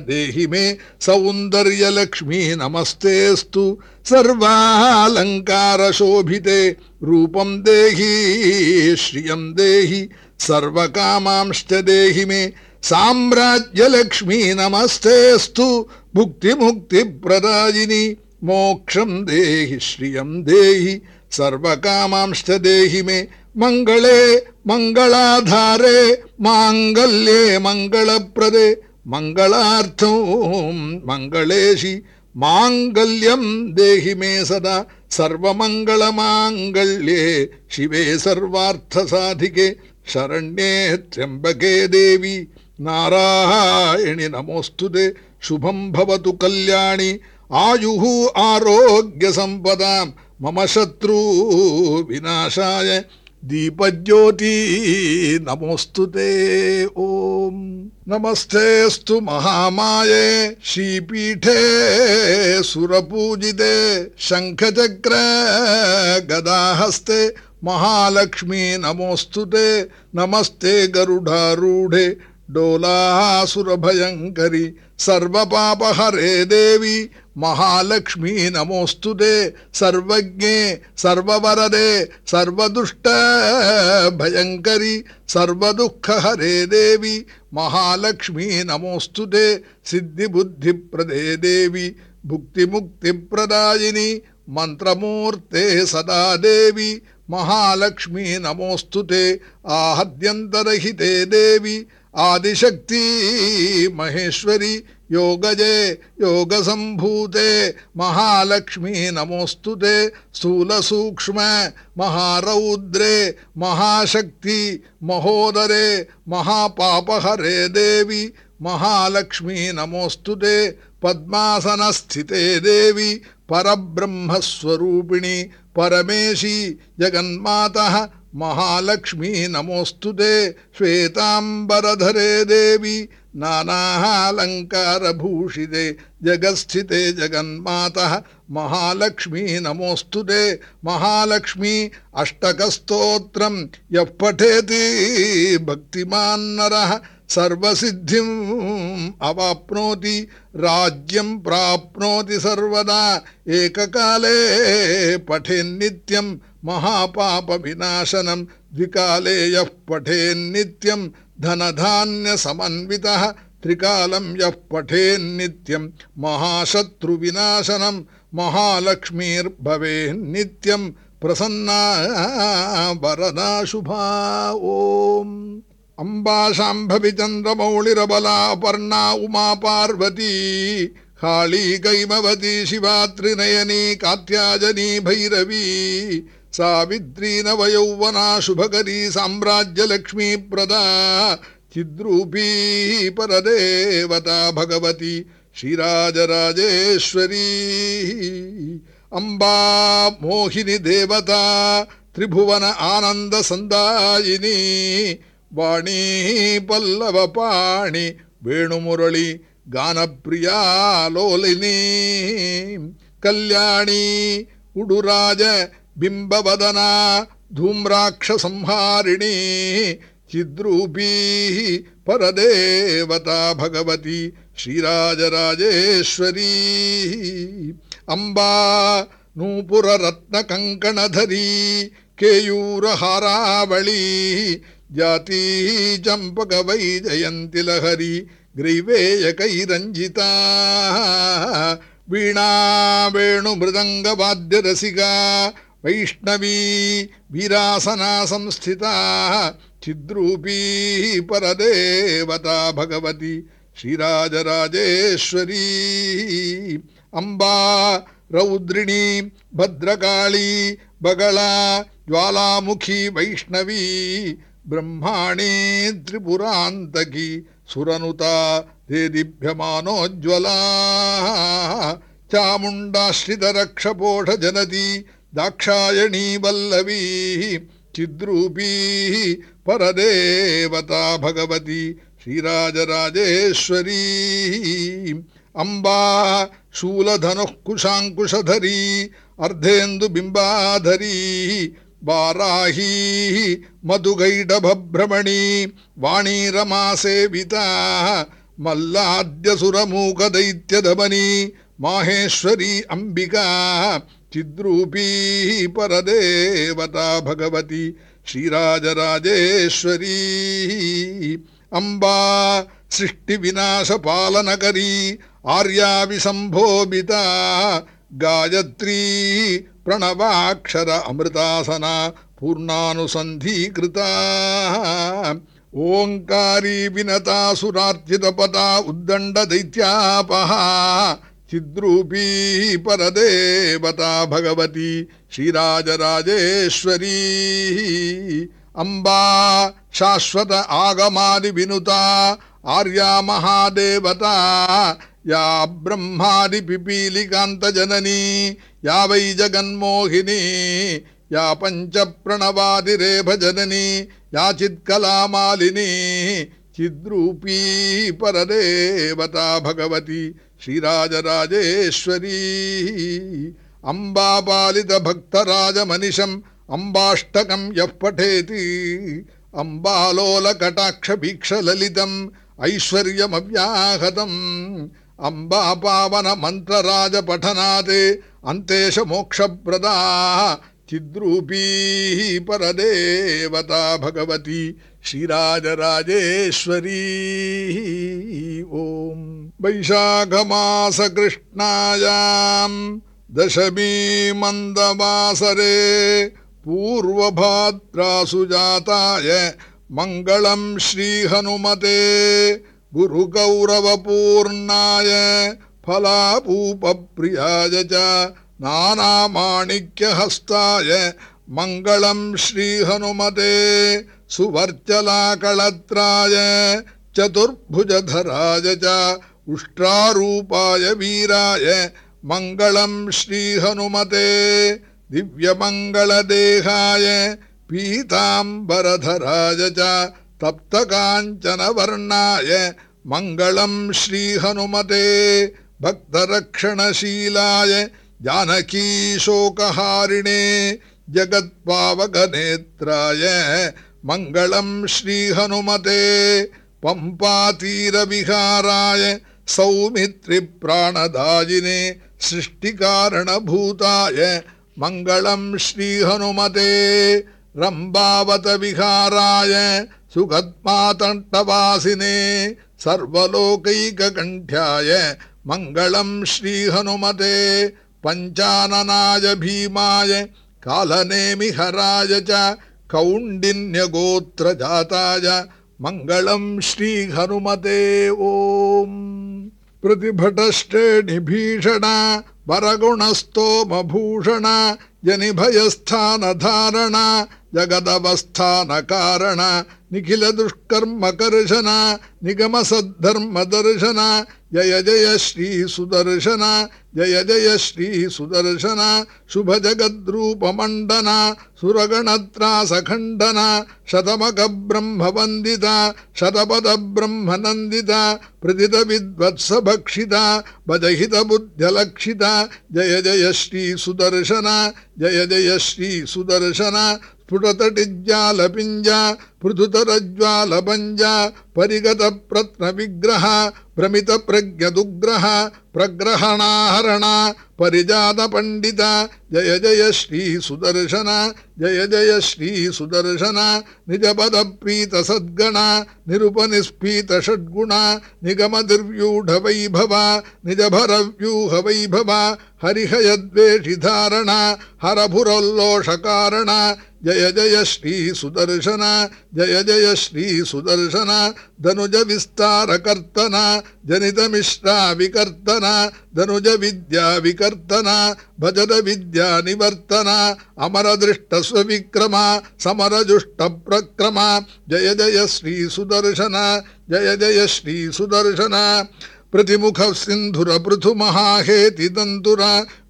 देहि मे, सौन्दर्यलक्ष्मी नमस्तेऽस्तु, सर्वालङ्कारशोभिते, रूपं देहि श्रियम् देहि, सर्वकामांश्च देहि मे साम्राज्यलक्ष्मी नमस्तेऽस्तु। भुक्तिमुक्तिप्रदायिनि मोक्षम् देहि श्रियम् देहि सर्वकामांश्च देहि मे। मङ्गले मङ्गलाधारे माङ्गल्ये मङ्गलप्रदे। मङ्गलार्थम् मङ्गलेशि माङ्गल्यम् देहि मे सदा। सर्वमङ्गलमाङ्गल्ये शिवे सर्वार्थसाधिके शरण्ये त्र्यम्बके देवी नारायणि नमोऽस्तु ते। शुभम् भवतु कल्याणि। आयुः आरोग्यसम्पदाम् मम शत्रु विनाशाय। दीपज्योति नमोऽस्तु ते। ॐ। नमस्तेऽस्तु महामाये। श्रीपीठे सुरपूजिते। शङ्खचक्र गदाहस्ते। महालक्ष्मी नमोऽस्तु ते। नमस्ते गरुडारूढे डोलासुरभयङ्करि सर्वपापहरे देवी महालक्ष्मी नमोऽस्तु ते सर्वज्ञे सर्ववरदे सर्वदुष्टभयङ्करि सर्वदुःखहरे देवी महालक्ष्मी नमोऽस्तु ते सिद्धिबुद्धिप्रदे देवी भुक्तिमुक्तिप्रदायिनि मन्त्रमूर्ते सदा देवी महालक्ष्मी नमोऽस्तु ते आहद्यन्तरहिते देवी आदिशक्ति महेश्वरि योगजे योगसम्भूते महालक्ष्मी नमोऽस्तु ते स्थूलसूक्ष्म महारौद्रे महाशक्ति महोदरे महापापहरे देवी महालक्ष्मी नमोऽस्तु ते पद्मासनस्थिते देवी परब्रह्मस्वरूपिणि परमेशी जगन्मातः महालक्ष्मी नमोऽस्तु ते श्वेताम्बरधरे देवी नानालङ्कारभूषिते जगत्स्थिते जगन्मातः महालक्ष्मी नमोऽस्तु ते महालक्ष्मी अष्टकस्तोत्रम् यः पठेति भक्तिमान्नरः सर्वसिद्धिम् अवाप्नोति राज्यं प्राप्नोति सर्वदा। एककाले पठेन्नित्यं महापापविनाशनं द्विकाले यः पठेन्नित्यं धनधान्यसमन्वितः त्रिकालं यः पठेन्नित्यं महाशत्रुविनाशनं महालक्ष्मीर्भवेन्नित्यं प्रसन्ना वरदा शुभा ओम्। अम्बा शाम्भवि चन्द्रमौळिरबला पर्णा उमा पार्वती काळी कैमवती शिवा त्रिनयनी कात्याजनी भैरवी सावित्री नवयौवना शुभकरी साम्राज्यलक्ष्मीप्रदा चिद्रूपी परदेवता भगवती श्रीराजराजेश्वरी। अम्बा मोहिनी देवता त्रिभुवन आनन्दसन्दायिनी वाणी पल्लवपाणि वेणुमुरळि गानप्रिया लोलिनी कल्याणी उडुराज बिम्बवदना धूम्राक्षसंहारिणी चिद्रूपीः परदेवता भगवती श्रीराजराजेश्वरी। अम्बा नूपुररत्नकङ्कणधरी केयूरहारावळी जाती चम्पकवैजयन्तिलहरी लहरी वीणा वेणुमृदङ्गवाद्यरसिका वैष्णवी वीरासना संस्थिताः चिद्रूपी परदेवता भगवती श्रीराजराजेश्वरी अम्बा रौद्रिणी भद्रकाली बगला ज्वालामुखी वैष्णवी ब्रह्माणे त्रिपुरान्तकी सुरनुता वेदिभ्यमानोज्ज्वला चामुण्डाश्रितरक्षपोषजनती दाक्षायणी वल्लवी चिद्रूपीः परदेवता भगवती श्रीराजराजेश्वरी अम्बा शूलधनुः कुशाङ्कुशधरी अर्धेन्दुबिम्बाधरी वाराहीः मधुगैडभ्रमणी वाणीरमासेविता मल्लाद्यसुरमूकदैत्यधमनी माहेश्वरी अम्बिका चिद्रूपी परदेवता भगवती श्रीराजराजेश्वरी। अम्बा सृष्टिविनाशपालनकरी आर्याविसम्भोभिता गायत्री प्रणवाक्षर अमृतासना पूर्णानुसन्धीकृता। ओङ्कारी विनता सुरार्चितपता उद्दण्डदैत्यापहा चिद्रूपी परदेवता भगवती श्रीराजराजेश्वरी। अम्बा शाश्वत आगमादिविनुता आर्या महादेवता या ब्रह्मादिपिपीलिकान्तजननी या वै जगन्मोहिनी या पञ्चप्रणवादिरेभजननी या चित्कलामालिनी चिद्रूपी परदेवता भगवती श्रीराजराजेश्वरी। अम्बापालितभक्तराजमनिशम् अम्बाष्टकं यः पठेति। अम्बालोलकटाक्षभीक्षललितम् ऐश्वर्यमव्याहतम्। अम्बापावनमन्त्रराजपठनात् अन्तेश मोक्षप्रदाः चिद्रूपीः परदेवता भगवती। श्रीराजराजेश्वरी। ॐ वैशाखमासकृष्णायाम् दशमी मन्दवासरे पूर्वभाद्रासुजाताय मङ्गलं श्रीहनुमते गुरुगौरवपूर्णाय फलापूपप्रियाय च नानामाणिक्यहस्ताय मङ्गलं श्रीहनुमते सुवर्चलाकळत्राय चतुर्भुजधराय च उष्ट्रारूपाय वीराय मङ्गलम् श्रीहनुमते दिव्यमङ्गलदेहाय पीताम्बरधराय च तप्तकाञ्चनवर्णाय मङ्गलम् श्रीहनुमते भक्तरक्षणशीलाय जानकीशोकहारिणे जगत्पावकनेत्राय मङ्गलम् श्रीहनुमते पम्पातीरविहाराय सौमित्रिप्राणदायिने सृष्टिकारणभूताय मङ्गलम् श्रीहनुमते रम्बावतविहाराय सुगत्मातण्टवासिने सर्वलोकैककण्ठ्याय मङ्गलम् श्रीहनुमते पञ्चाननाय भीमाय कालनेमिहराय च कौण्डिन्यगोत्रजाताय मङ्गलम् श्रीहनुमते ओम् प्रतिभटश्चेणिभीषण वरगुणस्तोमभूषण जनिभयस्थानधारण जगदवस्थानकारण निखिलदुष्कर्मकर्शन निगमसद्धर्मदर्शन जय जय श्री सुदर्शन जय जय श्री सुदर्शन शुभ जगद्रूपमण्डन सुरगणत्रासखण्डन शतमक ब्रह्म वन्दित शतपद ब्रह्म नन्दित प्रदित विद्वत्स भक्षित बजहित बुद्ध्यलक्षित जय जय श्री सुदर्शन जय जय श्री सुदर्शन स्फुटतटिज्जालपिञ्ज पृथुतरज्ज्वालपञ्ज परिगतप्रत्नविग्रह भ्रमितप्रज्ञदुग्रह प्रग्रहणाहरण परिजातपण्डित जय जय श्री सुदर्शन जय जय श्री सुदर्शन निजपदप्रीतसद्गण निरुपनिस्फीतषड्गुण निगमदिर्व्यूढवैभव निजभरव्यूहवैभव हरिहयद्वेषिधारण हरभुरोल्लोषकारण जय जय श्री सुदर्शन जय जय श्री सुदर्शन धनुज विस्तारकर्तन जनितमिश्रा विकर्तन धनुज विद्या विकर्तन भजद विद्या निवर्तन अमरदृष्टस्वविक्रम समरजुष्टप्रक्रम जय जय श्री सुदर्शन जय जय श्री सुदर्शन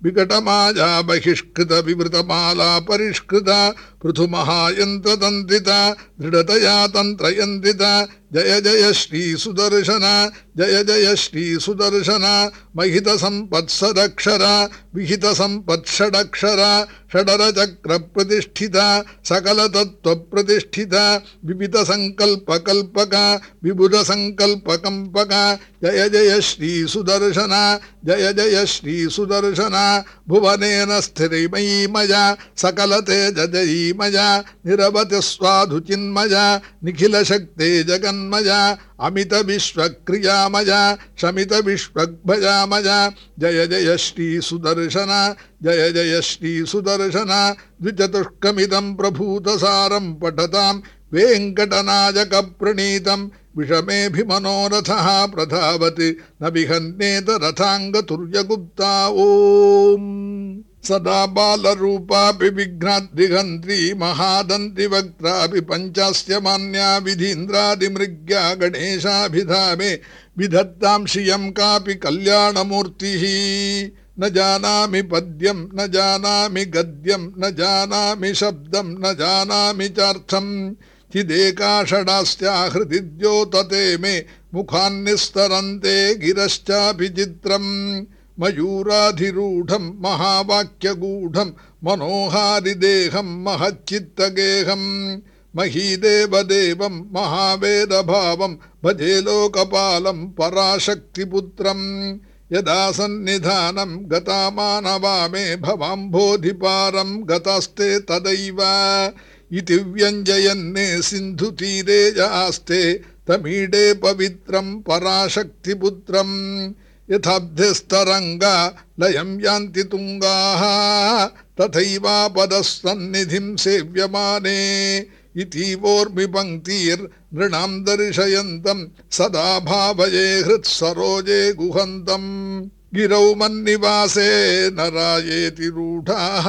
विकटमाजा बहिष्कृतविवृतमाला परिष्कृता पृथुमहायन्त्रतन्त्रिता दृढतया तन्त्रयन्त्रिता जय जय श्रीसुदर्शन जय जय श्रीसुदर्शन महितसम्पत्सदक्षरा विहितसम्पत्षडक्षरा षडरचक्रप्रतिष्ठिता, सकलतत्त्वप्रतिष्ठिता, विविधसङ्कल्पकल्पका, विबुधसङ्कल्पकम्पका। जय जय श्रीसुदर्शन जय जय श्रीसुदर्शना भुवनेन स्थिरिमयी मया सकल तेज जयी मया निरवति स्वाधु चिन्मया निखिल शक्ते जगन्मया अमित विश्वक्रियामया शमित विश्वभयामया जय जय श्री सुदर्शन जय जय श्री सुदर्शन द्विचतुष्कमिदं प्रभूतसारं पठतां वेङ्कटनायकप्रणीतम् विषमेऽभिमनोरथः प्रधावति न विहन्येत रथाङ्गतुर्यगुप्ता ओम् सदा बालरूपापि विघ्नाद्रिहन्त्री महादन्तिवक्त्रापि पञ्चास्य मान्या विधीन्द्रादिमृग्या गणेशाभिधामे विधत्तां श्रियं कापि कल्याणमूर्तिः। न जानामि पद्यं न जानामि गद्यं न जानामि शब्दं न जानामि चार्थम् चिदेकाषडास्याहृदि द्योतते मे मुखान्निस्तरन्ते गिरश्चापि चित्रम् मयूराधिरूढम् महावाक्यगूढम् मनोहारिदेहम् महच्चित्तगेहम् महीदेवदेवम् महावेदभावम् भजे लोकपालम् पराशक्तिपुत्रम् यदा सन्निधानम् गता मानवा मे भवाम्भोधिपारम् गतास्ते तदैव इति व्यञ्जयन्ने सिन्धुतीरे यास्ते तमीडे पवित्रम् पराशक्तिपुत्रम् यथाब्धिस्तरङ्गा लयम् यान्ति तुङ्गाः तथैवापदः सन्निधिम् सेव्यमाने इतीवोर्मि पङ्क्तिर्नृणाम् दर्शयन्तम् सदा भावये हृत्सरोजे गुहन्तम् गिरौ मन्निवासे नरायेति रूढाः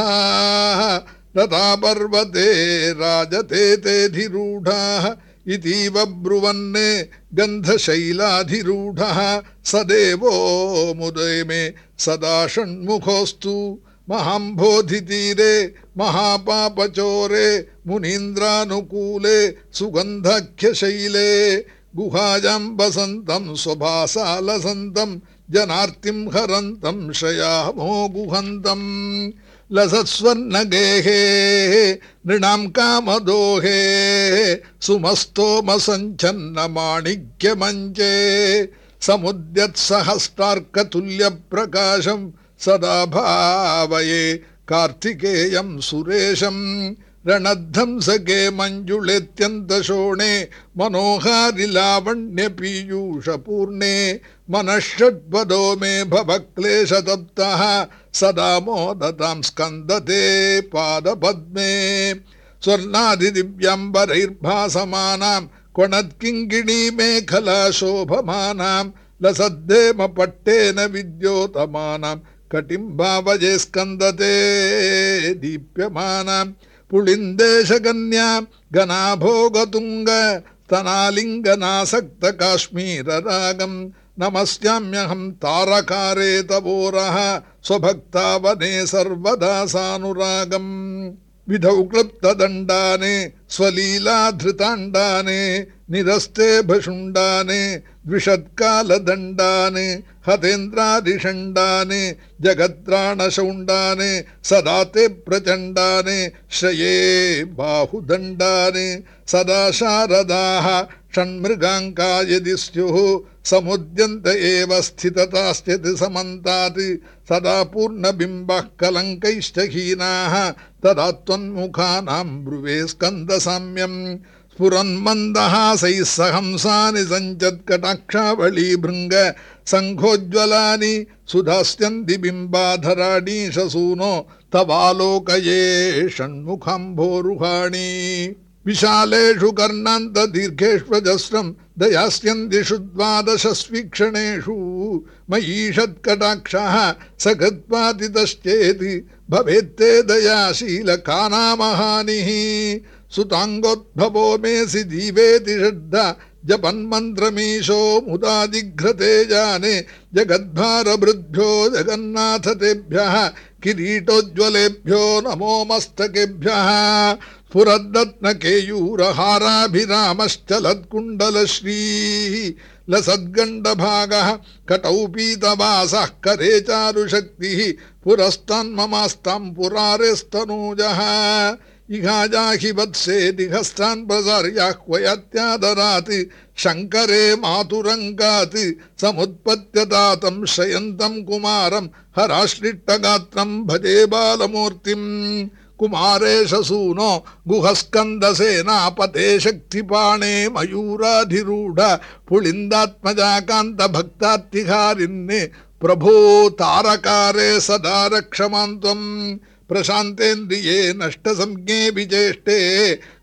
तथा पर्वते राजते तेऽधिरूढाः इतीव ब्रुवन् गन्धशैलाधिरूढः स देवो मुदे मे सदा षण्मुखोऽस्तु। महाम्भोधितीरे महापापचोरे मुनीन्द्रानुकूले सुगन्धाख्यशैले गुहायाम् वसन्तम् स्वभासालसन्तम् जनार्तिम् हरन्तम् शयामो गुहन्तम् लसत्स्वर्णगेहे नृणाम् कामदोहे सुमस्तोमसञ्छन्नमाणिक्यमञ्चे समुद्यत्सहस्तार्कतुल्यप्रकाशम् सदा भावये कार्तिकेयम् सुरेशम् रणध्वंसके मञ्जुळेत्यन्तशोणे, मनोहारिलावण्यपीयूषपूर्णे मनःषड्पदो मे भवक्लेशतप्तः सदा मोदताम् स्कन्दते पादपद्मे स्वर्णादिदिव्याम्बरैर्भासमानाम् क्वणत्किङ्किणी मेखला शोभमानाम् लसद्धेम पट्टेन विद्योतमानाम् कटिम् भावजे स्कन्दते दीप्यमानाम् पुलिन्देशगन्याम् गनाभोगतुङ्ग स्तनालिङ्गनासक्तकाश्मीररागम् नमस्याम्यहम् तारकारे तवोरः स्वभक्तावने सर्वदा सानुरागम्। विधौ क्लुप्तदण्डाने स्वलीलाधृताण्डाने निरस्ते भषुण्डाने द्विषत्कालदण्डाने हतेन्द्रादिषण्डाने जगत्राणशौण्डाने सदा ते प्रचण्डाने श्रये बाहुदण्डाने सदा शारदाः षण्मृगाङ्का यदि स्युः समुद्यन्त एव स्थितताश्चित् समन्तात् सदा पूर्णबिम्बः कलङ्कैश्च हीनाः तदा त्वन्मुखानाम् ब्रुवे स्कन्दसाम्यम्। स्फुरन्मन्दहासैः सहंसानि सञ्चत्कटाक्षावळी भृङ्ग सङ्घोज्ज्वलानि सुधास्यन्ति बिम्बाधराणीशसूनो तवालोकये षण्मुखाम्भोरुहाणि विशालेषु कर्णान्तदीर्घेष्वजस्रम् दयास्यन्दिषु द्वादशस्वीक्षणेषु मयीषत्कटाक्षः सकृत्वातितश्चेति भवेत्ते दयाशीलकानामहानिः सुताङ्गोद्भवो मेऽसि जीवेति श्रद्धा जपन्मन्त्रमीशो मुदादिघ्रते जाने जगद्भारभृद्भ्यो जगन्नाथ तेभ्यः किरीटोज्ज्वलेभ्यो नमो मस्तकेभ्यः। स्फुरद्दत्नकेयूरहाराभिरामश्चलत्कुण्डलश्रीः लसद्गण्डभागः कटौ पीतवासः करे चारुशक्तिः पुरस्तान्ममास्ताम् पुरारेस्तनूजः इहाजाहि वत्से दिघस्तान् प्रसार्याह्वयत्यादरात् शङ्करे मातुरङ्गात् समुत्पत्यतातम् शयन्तम् कुमारम् हराश्लिष्टगात्रम् भजे बालमूर्तिम्। कुमारेशसूनो गुहस्कन्दसेनापते शक्तिपाणे मयूराधिरूढ पुलिन्दात्मजाकान्तभक्तात्तिहारिन्ने प्रभो तारकारे सदा रक्षमान्त्वम् प्रशान्तेन्द्रिये नष्टसंज्ञे विचेष्टे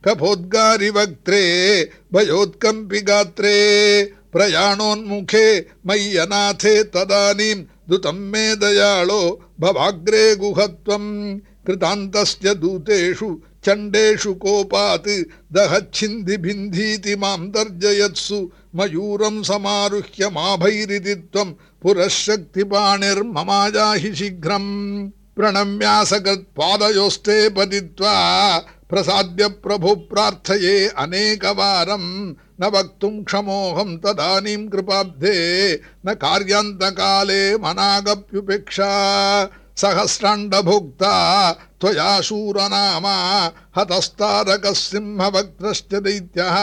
कफोद्गारिवक्त्रे भयोत्कम्पि गात्रे प्रयाणोन्मुखे मय्यनाथे तदानीम् दुतम् मे दयाळो भवाग्रे गुहत्वम् कृतान्तस्य दूतेषु चण्डेषु कोपात् दहच्छिन्धि भिन्धीति माम् तर्जयत्सु मयूरम् समारुह्य माभैरिति त्वम् पुरः शक्तिपाणिर्ममाजाहि शीघ्रम् प्रणम्यासकृत्पादयोस्ते पतित्वा प्रसाद्य प्रभु प्रार्थये अनेकवारम् न वक्तुम् क्षमोऽहम् तदानीम् कृपाब्धे न कार्यान्तकाले मनागप्युपेक्षा सहस्राण्डभोक्ता त्वया शूरनामा हतस्तारकः सिंहवक्त्रश्च दैत्यः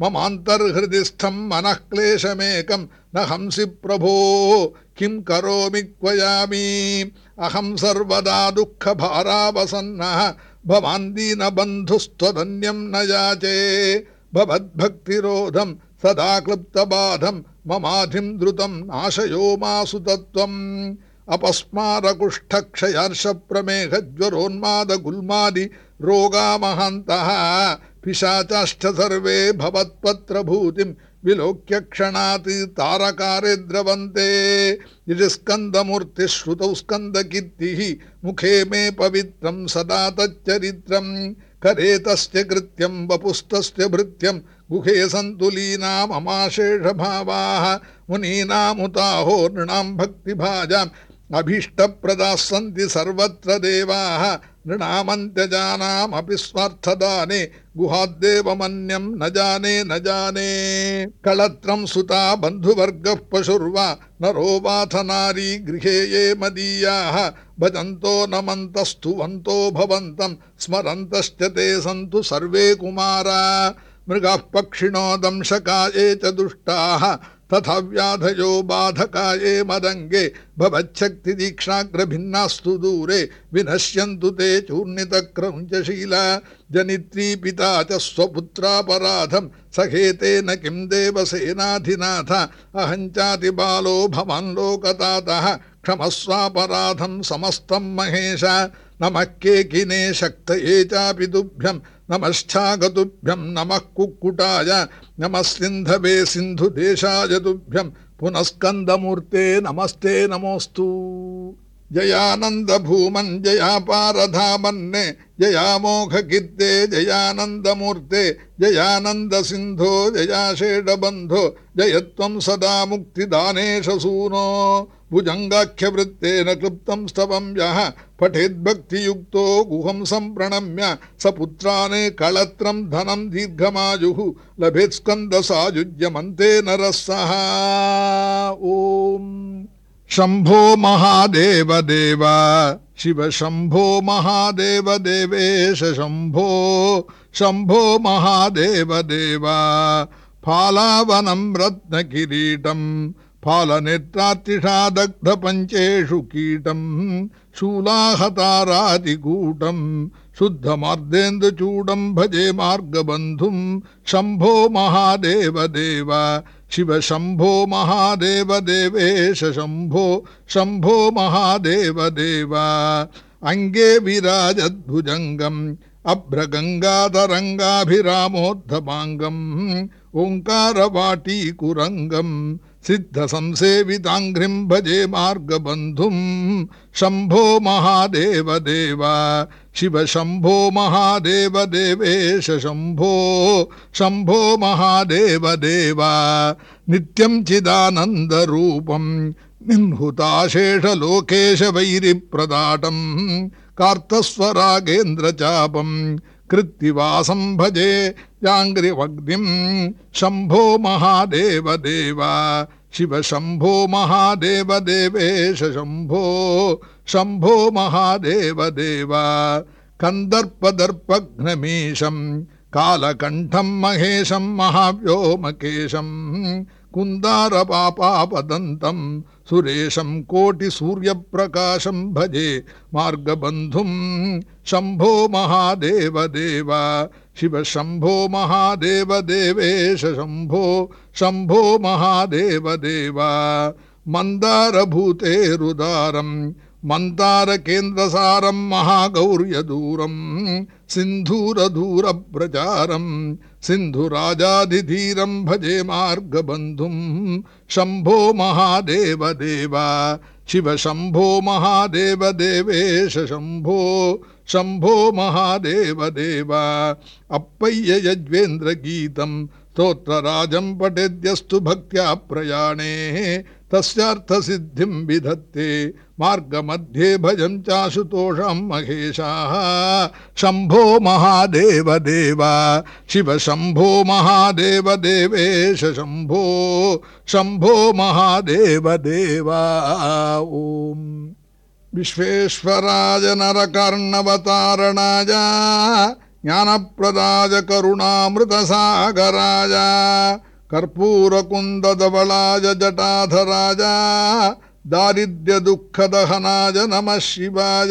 ममान्तर्हृदिस्थम् मनः क्लेशमेकम् न हंसि प्रभो किम् करोमि क्वयामि? अहम् सर्वदा दुःखभारावसन्नः भवान् दीनबन्धुस्त्वदन्यम् न याचे। भवद्भक्तिरोधम् सदा क्लृप्तबाधम् ममाधिम् द्रुतम् नाशयो मासु तत्त्वम्। अपस्मारकुष्ठक्षयार्षप्रमेघज्वरोन्माद गुल्मादि रोगा महान्तः पिशाचाश्च सर्वे भवत्पत्रभूतिम् विलोक्य क्षणात् तारकारे द्रवन्ते। इति स्कन्दमूर्तिः श्रुतौ स्कन्दकीर्तिः मुखे मे पवित्रम् सदा तच्चरित्रम् करे तस्य कृत्यम् वपुस्तस्य भृत्यम् गुहे सन्तु लीना ममाशेषभावाः मुनीनामुताहो नृणाम् भक्तिभाजाम् अभीष्टप्रदाः सन्ति सर्वत्र देवाः नृणामन्त्यजानामपि स्वार्थदाने गुहाद्देवमन्यम् न जाने न जाने। कळत्रम् सुता बन्धुवर्गः पशुर्वा नरो वाथ नारी गृहे ये मदीयाः। भजन्तो नमन्तस्तुवन्तो भवन्तम् स्मरन्तश्च ते सन्तु सर्वे कुमारा। मृगाः पक्षिणो दंशकाये च दुष्टाः तथा व्याधयो बाधकाये मदङ्गे भवच्छक्तिदीक्षाग्रभिन्नास्तु दूरे विनश्यन्तु ते चूर्णितक्रौञ्चशीला जनित्री पिता च स्वपुत्रापराधम् सखेतेन किम् देवसेनाधिनाथ अहञ्चाति बालो भवान् लोकतातः क्षमस्वापराधम् समस्तम् महेश नमः केकिने शक्तये चापि तुभ्यम् नमश्चागतुभ्यम् नमः कुक्कुटाय नमः सिन्धवे सिन्धुदेशाय तुभ्यम् पुनः स्कन्दमूर्ते नमस्ते नमोऽस्तु। जयानन्दभूमन् जयापारधामन्ने जयामोघकीर्ते जयानन्दमूर्ते जयानन्दसिन्धो जयाषेडबन्धो जयत्वम् सदा मुक्तिदानेश सूनो। भुजङ्गाख्यवृत्तेन क्लुप्तम् स्तवम् यः पठेद्भक्तियुक्तो गुहम् सम्प्रणम्य स पुत्राने कळत्रम् धनम् दीर्घमायुः लभेत्स्कन्दसायुज्यमन्ते नरः सः। ॐ शम्भो महादेव देव शिव शम्भो महादेव देवेश शम्भो शम्भो महादेव देव फालावनम् रत्नकिरीटम् फालनेत्रातिषादग्धपञ्चेषु कीटम् शूलाहतारातिकूटम् शुद्धमार्देन्दुचूडम् भजे मार्गबन्धुम् शम्भो महादेव देव शिव शम्भो महादेव देवेश शम्भो शम्भो महादेव देव अङ्गे विराजद्भुजङ्गम् अभ्रगङ्गातरङ्गाभिरामोद्धमाङ्गम् ओङ्कारवाटीकुरङ्गम् सिद्धसंसेविताङ्घ्रिम् भजे मार्गबन्धुम् शम्भो महादेव देव शिव शम्भो महादेव देवेश शम्भो शम्भो महादेव देव। नित्यम् चिदानन्दरूपम् निह्नुताशेषलोकेशवैरिप्रदाटम् कार्तस्वरागेन्द्रचापम् कृत्तिवासम् भजे जाङ्घ्रिवग्निम् शम्भो महादेव देव शिव शम्भो महादेव देवेश शम्भो शम्भो महादेव देव कन्दर्पदर्पघ्नमीशम् कालकण्ठम् महेशम् महाव्योमकेशम् कुन्दारपापापदन्तम् सुरेशम् कोटिसूर्यप्रकाशम् भजे मार्गबन्धुम् शम्भो महादेव देव शिव शम्भो महादेव शम्भो शम्भो महादेव देव मन्दारभूतेरुदारम् मन्दारकेन्द्रसारम् महागौर्यदूरम् सिन्धूरधूरप्रचारम् सिन्धुराजाधिधीरम् भजे मार्गबन्धुम् शम्भो महादेव देव शिव शम्भो महादेव देवेश शम्भो शम्भो महादेव देव अप्पय्य यज्वेन्द्रगीतम् स्तोत्रराजम् पठेद्यस्तु भक्त्या प्रयाणे तस्यार्थसिद्धिम् विधत्ते मार्गमध्ये भजम् चाशुतोषम् महेशाः। शम्भो महादेव देव शिव शम्भो। महादेव शम्भो शम्भो महादेव देव ॐ। विश्वेश्वराय नरकर्णवतारणाय। ज्ञानप्रदाय करुणामृतसागराय। कर्पूरकुन्दधवलाय जटाधराय दारिद्र्यदुःखदहनाय नमः शिवाय।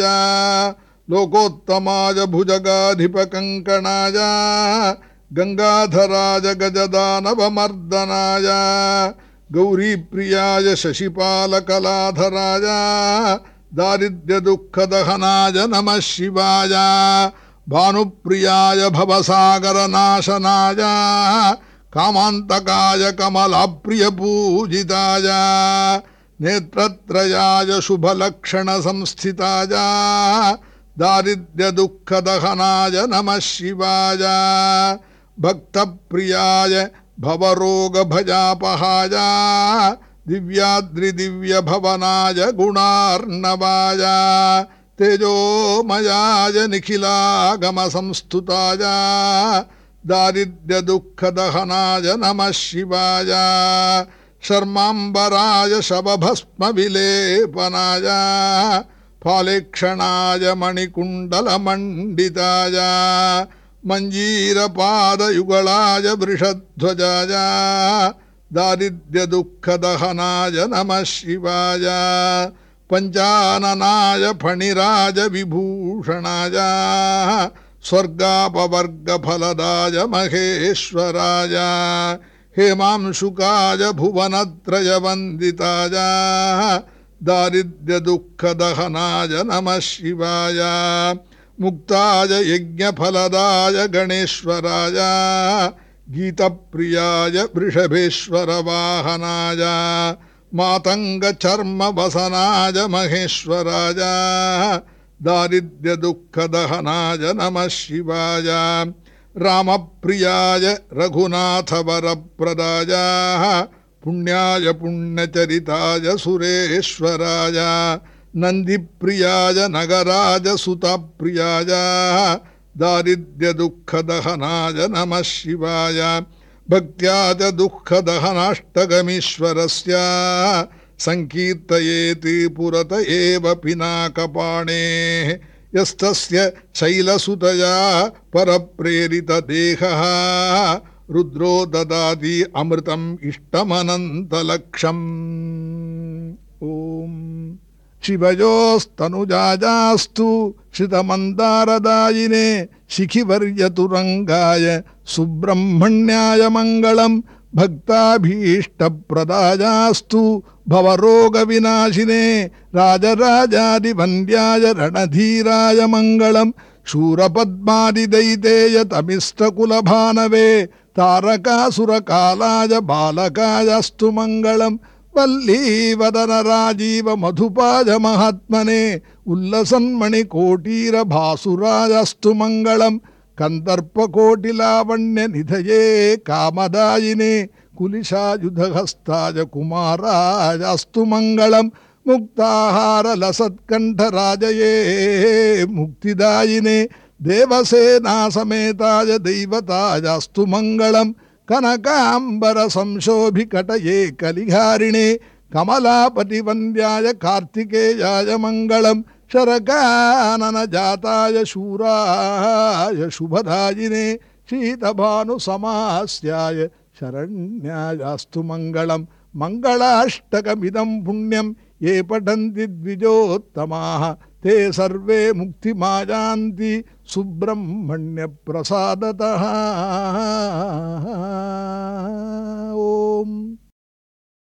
लोकोत्तमाय भुजगाधिपकङ्कणाय। गङ्गाधराय गजदानवमर्दनाय। गौरीप्रियाय शशिपालकलाधराय। दारिद्र्यदुःखदहनाय नमः शिवाय। भानुप्रियाय भवसागरनाशनाय। कामान्तकाय कमलाप्रियपूजिताय नेत्रत्रयाय शुभलक्षणसंस्थिताय दारिद्र्यदुःखदहनाय नमः शिवाय भक्तप्रियाय भवरोगभजापहाय दिव्याद्रिदिव्यभवनाय गुणार्णवाय तेजोमयाय निखिलागमसंस्तुताय दारिद्र्यदुःखदहनाय नमः शिवाय शर्माम्बराय शवभस्मविलेपनाय फालेक्षणाय मणिकुण्डलमण्डिताय मञ्जीरपादयुगलाय वृषध्वजाय दारिद्र्यदुःखदहनाय नमः शिवाय पञ्चाननाय फणिराज विभूषणाय स्वर्गापवर्गफलदाय महेश्वराय हेमांशुकाय भुवनत्रयवन्दिताय दारिद्र्यदुःखदहनाय नमः शिवाय मुक्ताय यज्ञफलदाय गणेश्वराय गीतप्रियाय वृषभेश्वरवाहनाय मातङ्गचर्मवसनाय महेश्वराय दारिद्र्यदुःखदहनाय नमः शिवाय रामप्रियाय रघुनाथवरप्रदाय पुण्याय पुण्यचरिताय सुरेश्वराय नन्दिप्रियाय नगराज सुतप्रियाय दारिद्र्यदुःखदहनाय नमः शिवाय भक्त्या च दुःखदहनाष्टगमीश्वरस्य सङ्कीर्तयेति पुरत एव पिनाकपाणेः यस्तस्य शैलसुतया परप्रेरितदेहः। रुद्रो ददाति अमृतम् इष्टमनन्तलक्षम्। ॐ शिवयोस्तनुजाजास्तु श्रितमन्दारदायिने शिखिवर्यतुरङ्गाय सुब्रह्मण्याय मङ्गलम् भक्ताभीष्टप्रदायास्तु भवरोगविनाशिने राजराजादिवन्द्याय रणधीराय मङ्गलम् शूरपद्मादिदैतेय तमिष्टकुलभानवे तारकासुरकालाय बालकायस्तु मङ्गलम् वल्लीवदन राजीव मधुपाज महात्मने उल्लसन्मणिकोटीर भासुराजस्तु मङ्गलम् कन्दर्पकोटिलावण्यनिधये कामदायिने कुलिशायुधहस्ताय कुमारायास्तु मङ्गलम् मुक्ताहारलसत्कण्ठराजये मुक्तिदायिने देवसेनासमेताय दैवतायास्तु मङ्गलम् कनकाम्बरसंशोभिकटये कलिहारिणे कमलापतिवन्द्याय कार्तिकेयाय मङ्गलम् शरगाननजाताय शूराय शुभदायिने शीतभानुसमास्याय शरण्यायास्तु मङ्गलं मङ्गलाष्टकमिदं पुण्यं ये पठन्ति द्विजोत्तमाः ते सर्वे मुक्तिमायान्ति सुब्रह्मण्यप्रसादतः।